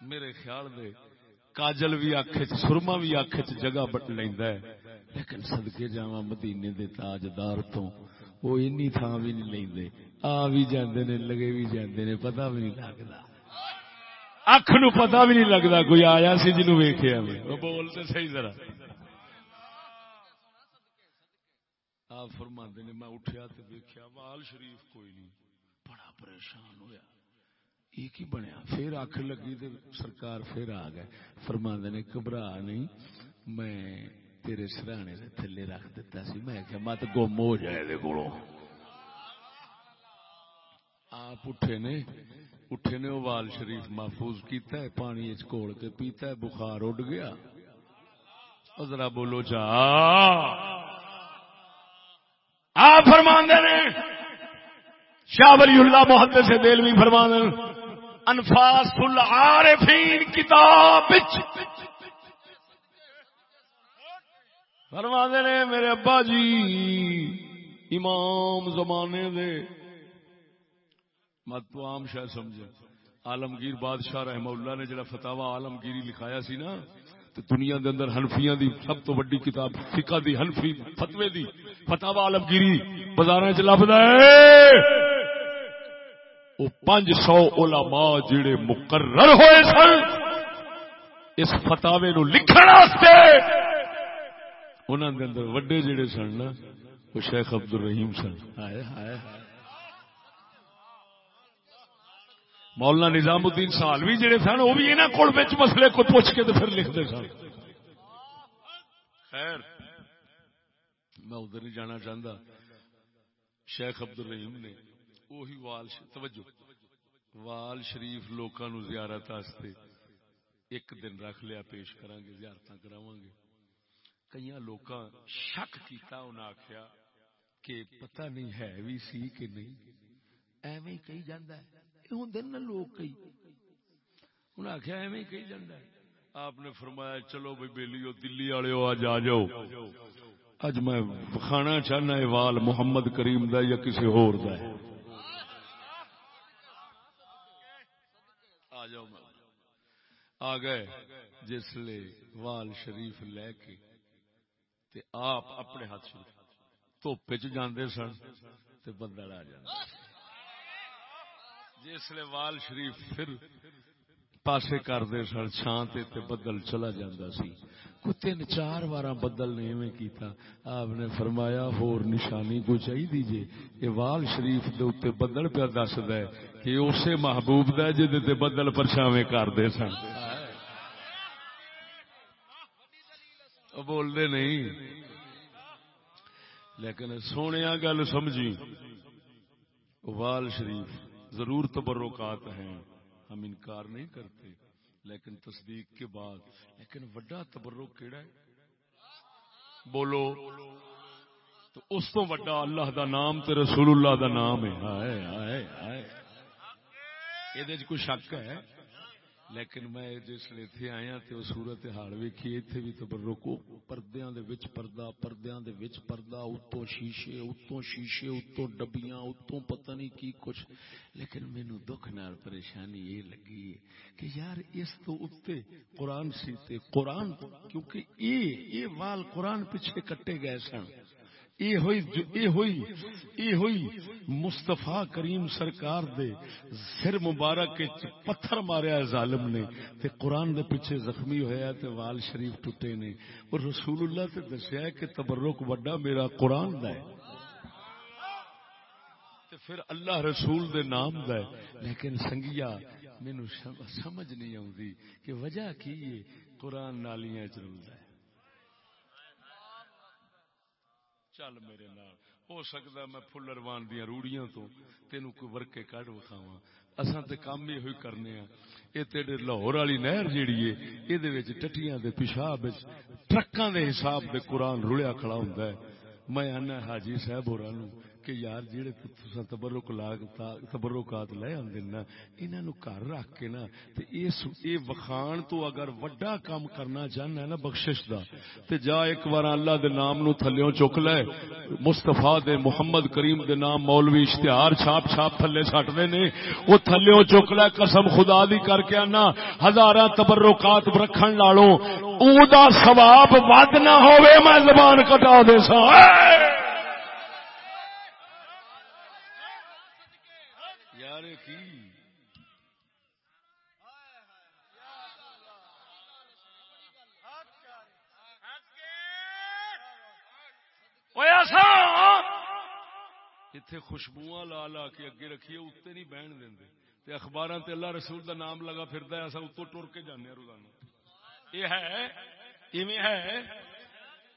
میرے خیال دے، کاجل بھی اکھ سرما بھی اکھ جگہ بٹ لینا ہے۔ لیکن سدکے جا مدینے دے تاجدار تو وہ اینی تھان بھی نہیں لیندے۔ آ بھی جاندے نے، لگے بھی جاندے نے، پتہ بھی نہیں لگتا اکھ نو پتہ بھی نہیں لگتا کوئی آیا سی جنو ویکھیا میں صحیح ذرا۔ آپ فرماندے نے میں اٹھیا تے دیکھیا وال شریف کوئی نہیں۔ بڑا پریشان ہویا۔ ایک ہی بنیا؟ پھر آخ لگی تو سرکار پھر آ گئے۔ فرما نے گھبرا نہیں میں تیرے سرانے سے تھلے رکھ دیتا سی۔ میں کہ مت گم ہو جائے دے کولو آپ اٹھے نے اٹھے نے وال شریف محفوظ کیتا ہے، پانی کھول کے پیتا ہے، بخار اڈ گیا۔ ذرا بولو چا آپ فرما نے۔ شاہ ولی اللہ محدث سے دل بھی فرما انفاس العارفین کتاب فرما نے، میرے ابا جی امام زمانے دے۔ مت تو عام شاید سمجھے۔ عالمگیر بادشاہ رحم اللہ نے جڑا فتوا عالمگیری لکھایا سی نا، تو دنیا دے اندر ہنفیاں دی سب تو بڑی کتاب فقہ دی ہنفی فتوے دی فتوا عالمگیری بازار چ لبدا ہے۔ وہ پانچ سو علماء جڑے مقرر ہوئے سن، اس فتاوے نو لکھن واسطے انہوں دے اندر وڈے جڑے سن نا، وہ شیخ عبد الرحیم سن ہائے ہائے۔ مولانا نظام الدین سالوی جڑے سن، وہ بھی انہوں کو مسئلے کو پوچھ کے تو پھر لکھتے سن۔ خیر، میں ادھر نہیں جانا چاہتا شیخ عبد الرحیم نے وہی وال توجہ۔ وال شریف لوکاں نو زیارت واسطے ایک دن رکھ لیا، پیش کران گے زیارتاں کراواں گے کئی لوکاں شک کیتا، انہاں آکھیا کہ پتہ نہیں ہے وی سی کہ نہیں۔ ایویں کہی جاندا ہے۔ اے ہوندے نا لوگ کئی انہاں آکھیا ایویں کہی جاندا ہے۔ آپ نے فرمایا، چلو بھائی بیلیو دلی والے آج آ جاؤ۔ اج میں کھانا چاہنا ہے، وال محمد کریم دا یا کسی ہور دا ہے۔ آ گئے، جس لے وال شریف لے کے تے آپ اپنے ہاتھ شریف دھوپ چاندے سن تے بندر آ جس لے وال شریف پھر پاسے کرتے سن، چھان تے بدل چلا جاتا سی۔ کو تین چار بار بدل نے ایویں کیتا۔ آپ نے فرمایا، ہور نشانی کو چاہیے دیجیے یہ وال شریف دے اتنے بدل پہ دس ہے کہ اسے محبوب دا جی بدل پرچھاویں کرتے سن۔ بولتے نہیں۔ لیکن سونے گل سمجھی۔ وال شریف ضرور تبرکات ہیں۔ ہم انکار نہیں کرتے، لیکن تصدیق کے بعد۔ لیکن وڈا تبرک کیڑا ہے؟ بولو۔ تو اس تو وڈا اللہ دا نام تے رسول اللہ دا نام ہے۔ ہائے ہائے ہائے۔ یہ کوئی شک ہے؟ لیکن میں جس لیے تھے آیا تے وہ صورت حال ویکھی، ایتھے بھی تبرکو پردیاں دے وچ پردہ، پردیاں دے وچ پردہ اتوں شیشے اتوں شیشے اتوں ڈبیاں اتوں پتہ نہیں کی کچھ۔ لیکن مینوں دکھ نال پریشانی یہ لگی ہے کہ یار اس تو اتے قرآن سی تے قرآن، کیونکہ اے اے وال قرآن پیچھے کٹے گئے سن۔ ہوئی مستفا کریم سرکار دے سر مبارک پتھر ماریا ظالم نے تے قرآن دے پیچھے زخمی ہویا تے وال شریف ٹوٹے نے۔ اور رسول اللہ تے دسیا کہ تبرک وڈا میرا قرآن دا ہے۔ تے پھر اللہ رسول دے نام دا ہے۔ لیکن سنگیا مینو سمجھ نہیں آتی کہ وجہ کی قرآن نالیاں چلتا ہے۔ چل میرے نال۔ ہو سکتا میں فلر وان دیا روڑیاں تو تینوں کوئی ورکے کڈ وکھاوا اساں تے کام ہی ہوئی کرنے ہاں۔ اے تیرے لاہور والی نہر جیڑی ہے اے دے وچ ٹٹیاں دے پیشاب وچ ٹرکاں دے حساب دے قرآن رڑیا کھڑا ہوندا ہے۔ میں آنا حاجی صاحب ہوراں نو کہ یار جہے تبرک لاگ تبرکات لے آدھے نا انہوں نے گھر رکھ کے نا اے وخان تو اگر وڈا کام کرنا چاہنا ہے نا بخشش دا، تے جا ایک بار اللہ دے نام نو تھلیوں چک لے مستفا دے محمد کریم دے نام مولوی اشتہار چھاپ چھاپ تھلے سٹ دے نے وہ تھلیوں چک لے، قسم خدا دی کر کے آنا، ہزاراں تبرکات رکھن لالوں، او دا ثواب ود نہ ہوئے میں زبان کٹا دے سا اتے خوشبو لا لا کے اگے رکھیے اتنے نہیں بہن دے اخبار اللہ رسول دا نام لگا پھر اتو ٹر کے جانے روزانہ۔ یہ ہے ہے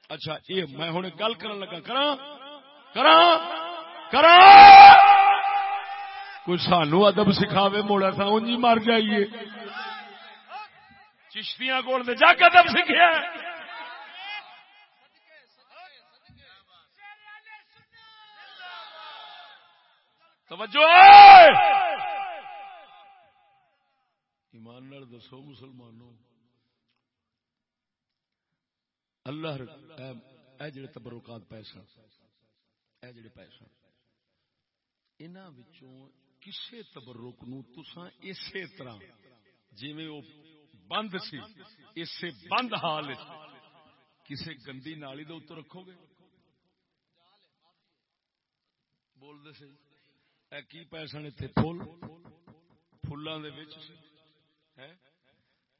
اچھا یہ میں ہوں گل کر لگا کرا کرا کرا کوئی سانو ادب سکھاوے موڑا تھا انجی مر جائیے۔ چشتیاں کول جا کے ادب سیکھا توجہ! ایمان دسو مسلمانوں۔ اللہ اے جڑے تبرکات پیسہ اے جڑے پیسہ انہاں وچوں کسے تبرک نو تساں اسی طرح جویں او بند سی، اسے بند حال کسے گندی نالی دے اوپر رکھو گے؟ بول دے صحیح کی پیسے اتنے فل فلان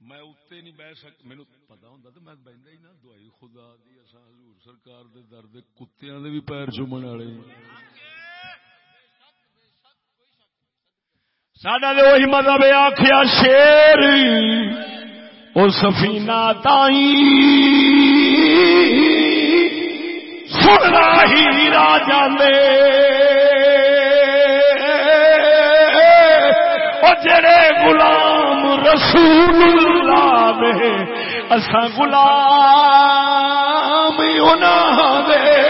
میں اتنے نہیں بہ سک مینو پتا ہوں تو میں بہتا ہی نا، دوائی خدا دی اصا حضور سرکار دے درد کتیا بھی پیر چومن والے سڈا تو وہی مطلب آخیا شیر وہ سفینا تائی سننا ہی راجا جڑے غلام رسول اللہ دے اسا غلام انہاں دے۔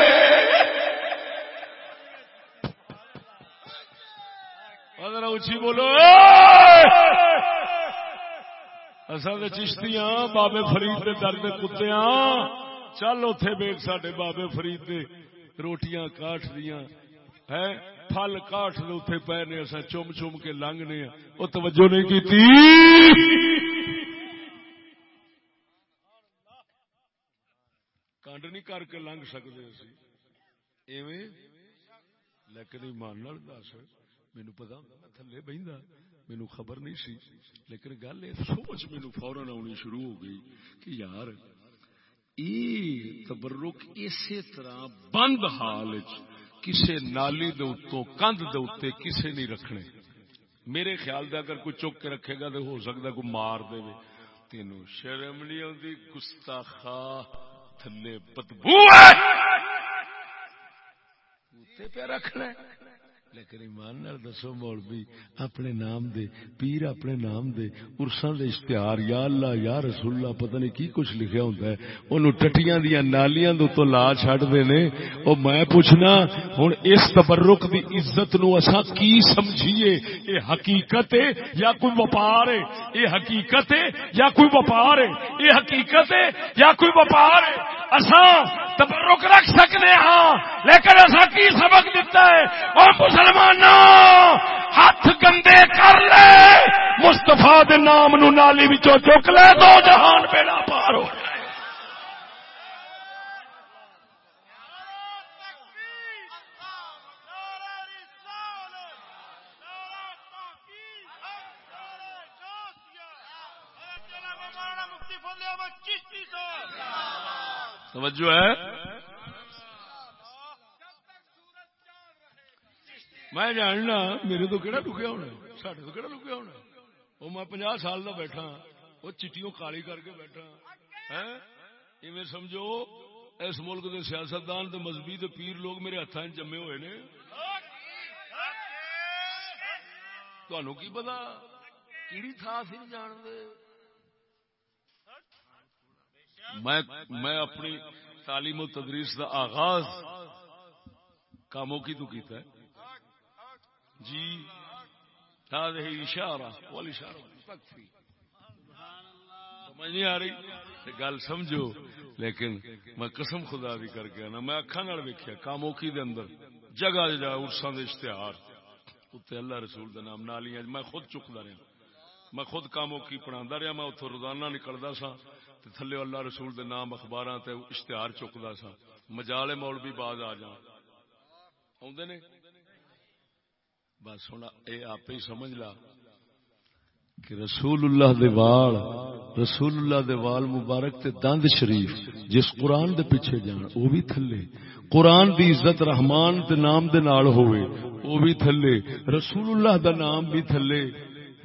ذرا اچھی بولو۔ اصل چشتیاں، بابے فرید دے درد کتیاں۔ چل اتے بیگ سڈے بابے فرید دے، روٹیاں کاٹ دیا ہے؟ پھل کاٹ دے اتنے پے نے اصا چم چم کے لنگنے وہ توجہ نہیں کی کنڈ نہیں کر کے لنگ سکتے لیکن ایمان دس مینو پتا میں تھلے بہندا مینو خبر نہیں سی۔ لیکن گل یہ سوچ مینو فورن آنی شروع ہو گئی کہ یار تبرک اسی طرح بند حال کسے نالی دے اتوں کندھ دے اتنے کسے نہیں رکھنے۔ میرے خیال دے اگر کوئی چک کے رکھے گا تو ہو سکتا کوئی مار دے تینوں شرم نہیں آتی گستاخا تھلے بدبو پہ رکھنا لیکن ایمان نال دسو مولوی، اپنے نام دے، پیر اپنے نام دے ارساں دے اشتہار، یا اللہ، یا رسول اللہ، پتہ نہیں کی کچھ لکھیا ہوندا ہے۔ اونوں ٹٹیاں دیاں نالیاں دے تو لا چھڈ دے نے۔ او میں پوچھنا، ہن اس تبرک دی عزت نو اساں کی سمجھیے؟ اے حقیقت ہے یا کوئی وپار ہے اے حقیقت ہے یا کوئی وپار ہے اے حقیقت ہے یا کوئی وپار ہے اساں تبرک رکھ سکنے ہاں لیکن اساں کی سبق دیتا ہے؟ اور مسلمان ہاتھ گندے کر لے مستفا نام نو نالی بچوں چک لے دو جہان بیڑا پار ہو توجہ ہے؟ میں جاننا میرے تو کہڑا لکیا ہونا سڈے تو کہڑا لکیا ہونا وہ میں پناہ سال کا بیٹھا وہ چٹیوں کالی کر کے بیٹھا۔ ہے سمجھو، اس ملک کے سیاستدان مذہبی پیر لوگ میرے ہاتھ جمے ہوئے نے۔ تہن کی پتا کیڑی تھان سی جان دے میں اپنی تعلیم و تدریس کا آغاز کاموں کی تو کیتا ہے۔ جی۔ هذه اشارہ والاشارہ تکفی سمجھ نہیں آ رہی؟ گل سمجھو، لیکن میں قسم خدا دی کر کے نا میں اکھا نال ویکھیا کاموکی دے اندر۔ جگہ جا عرساں دے اشتہار۔ اوتے اللہ رسول دا نام نالیاں میں خود چکدا رہا۔ میں خود کاموکی پڑھاندا رہا، میں اوتھوں روزانہ نکلدا سا۔ تے تھلے اللہ رسول دے نام اخباراں تے اشتہار چکدا سا۔ مجالے مولوی باز آ جان اوندے نے؟ بس ہوں یہ آپ ہی سمجھ لا کہ رسول اللہ دے وال رسول اللہ دے وال مبارک تے دند شریف جس قرآن دے پیچھے جان وہ بھی تھلے۔ قرآن دی عزت رحمان دے نام دے نال ہوئے وہ بھی تھلے۔ رسول اللہ دا نام بھی تھلے۔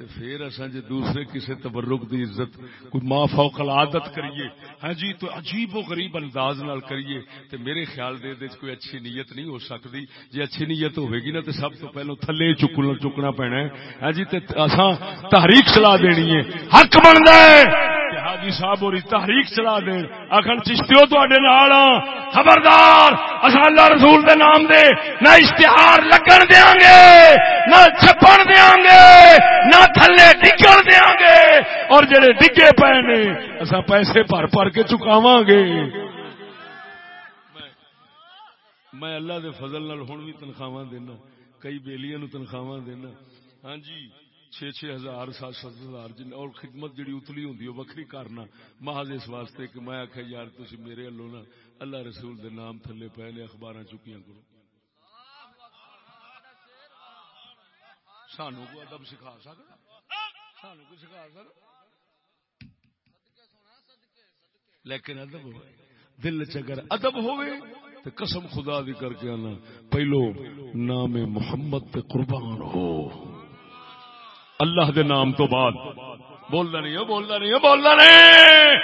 پھر اصا جی دوسرے کسی تبرک دی عزت، کوئی ما فوق العادت کریے۔ ہاں جی تو عجیب و غریب انداز نال کریے۔ تے میرے خیال دے دے کوئی اچھی نیت نہیں ہو سکتی۔ جی اچھی نیت ہوے گی نا تو سب تو پہلو تھلے چکنا چکنا پینا ہے۔ ہاں جی اصا تحریک چلا دینی ہے۔ حق بنتا ہے۔ حاجی صاحب اور تحریک چلا دیں اکھن چشتیو تے نال۔ خبردار اصا اللہ رسول دے نام دے۔ نہ اشتہار لگن دیا گے، نہ چھپن دیا گے نہ تھلے ڈگن دیا گے اور جڑے ڈگے پے نے اصا پیسے بھر بھر کے چکاو گے۔ میں اللہ دے فضل نال ہوں بھی تنخواہ دینا، کئی بیلیاں نو تنخواہ دینا۔ ہاں جی چھ چھ ہزار، سات سات ہزار جن، اور خدمت جڑی اتلی ہوں وکری کرنا۔ محض اس واسطے کہ میں آخیا یار تھی میرے والوں نا، اللہ رسول دے نام تھلے پے نے اخبار چکیاں کرو۔ سانو کو ادب سکھا سکتا سانو کو سکھا سکتا لیکن ادب ہو۔ دل چگر ادب ہوئے تو قسم خدا دی کر کے آنا۔ پہلو نام محمد تے قربان ہو۔ اللہ دے نام تو بعد۔ بولنا نہیں ہو، بولنا نہیں ہو، بولنا نہیں۔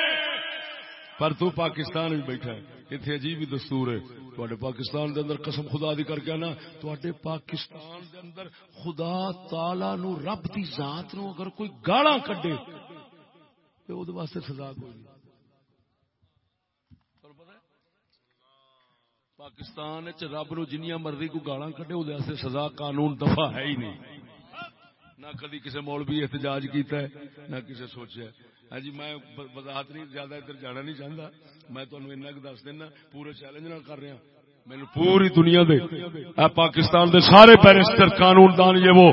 پر تو پاکستان بھی بیٹھا ہے۔ اتنے عجیب ہی دستور ہے۔ تے پاکستان دے اندر قسم خدا دی کر کے نا تے پاکستان دے اندر خدا تالا نو رب دی ذات نو اگر کوئی گالا کڈے تو وہ واسطے سزا کوئی نہیں۔ پاکستان رب نو جنیاں مرضی کو گالا کڈے وہ سزا قانون دفاع ہے ہی نہیں۔ نہ کدی کسی مولوی احتجاج کیتا ہے، نہ کسی سوچا ہاں جی میں وضاحت نہیں، زیادہ ادھر جانا نہیں چاہتا میں تمہیں اینا دس دینا، پورے چیلنج نہ کر رہا ہاں۔ میری پوری دنیا دے اے پاکستان دے سارے بیرسٹر قانون دان یہ وہ۔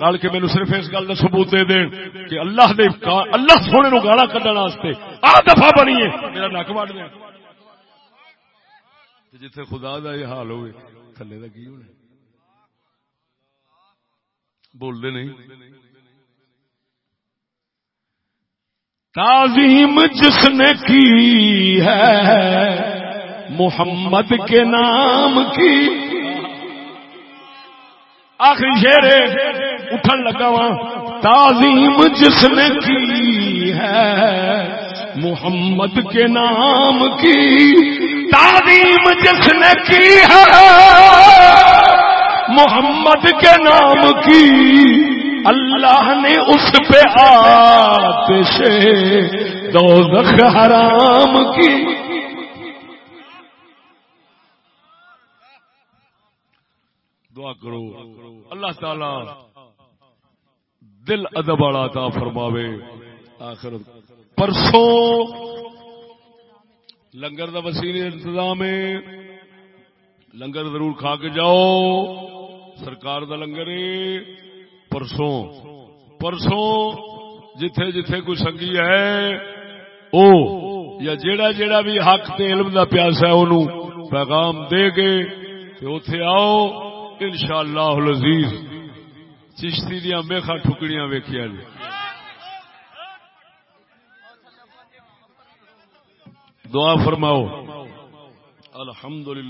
نال کے مینو صرف اس گل کا ثبوت دے دین کہ اللہ دے اللہ سونے نو گالا کڈن واسطے آ دفعہ بنیے۔ میرا نک وڈ دیں جتھے خدا دا یہ حال ہوئے، تھلے دا کی ہونا؟ بول دے نہیں۔ تعظیم جس نے کی ہے، محمد کے نام کی۔ آخری شیر اٹھن لگا وہاں تعظیم جس نے کی ہے محمد کے نام کی تعظیم جس نے کی ہے، محمد کے نام کی اللہ نے اس پہ آتش دوزخ حرام کی۔ دعا کرو، اللہ تعالی دل ادب والا عطا فرماوے۔ آخر پرسوں لنگر دا وسیل انتظام ہے۔ لنگر ضرور کھا کے جاؤ۔ سرکار دا لنگر ہے۔ پرسوں پرسوں جتھے جتھے کوئی سنگی ہے، او یا جیڑا جیڑا بھی حق تے علم دا پیاسا ہے انہوں پیغام دے گے تے اوتھے آؤ۔ انشاءاللہ العزیز، چشتی دیا میخا ٹھکڑیاں ویکھیا جی دعا فرماؤ۔ الحمدللہ۔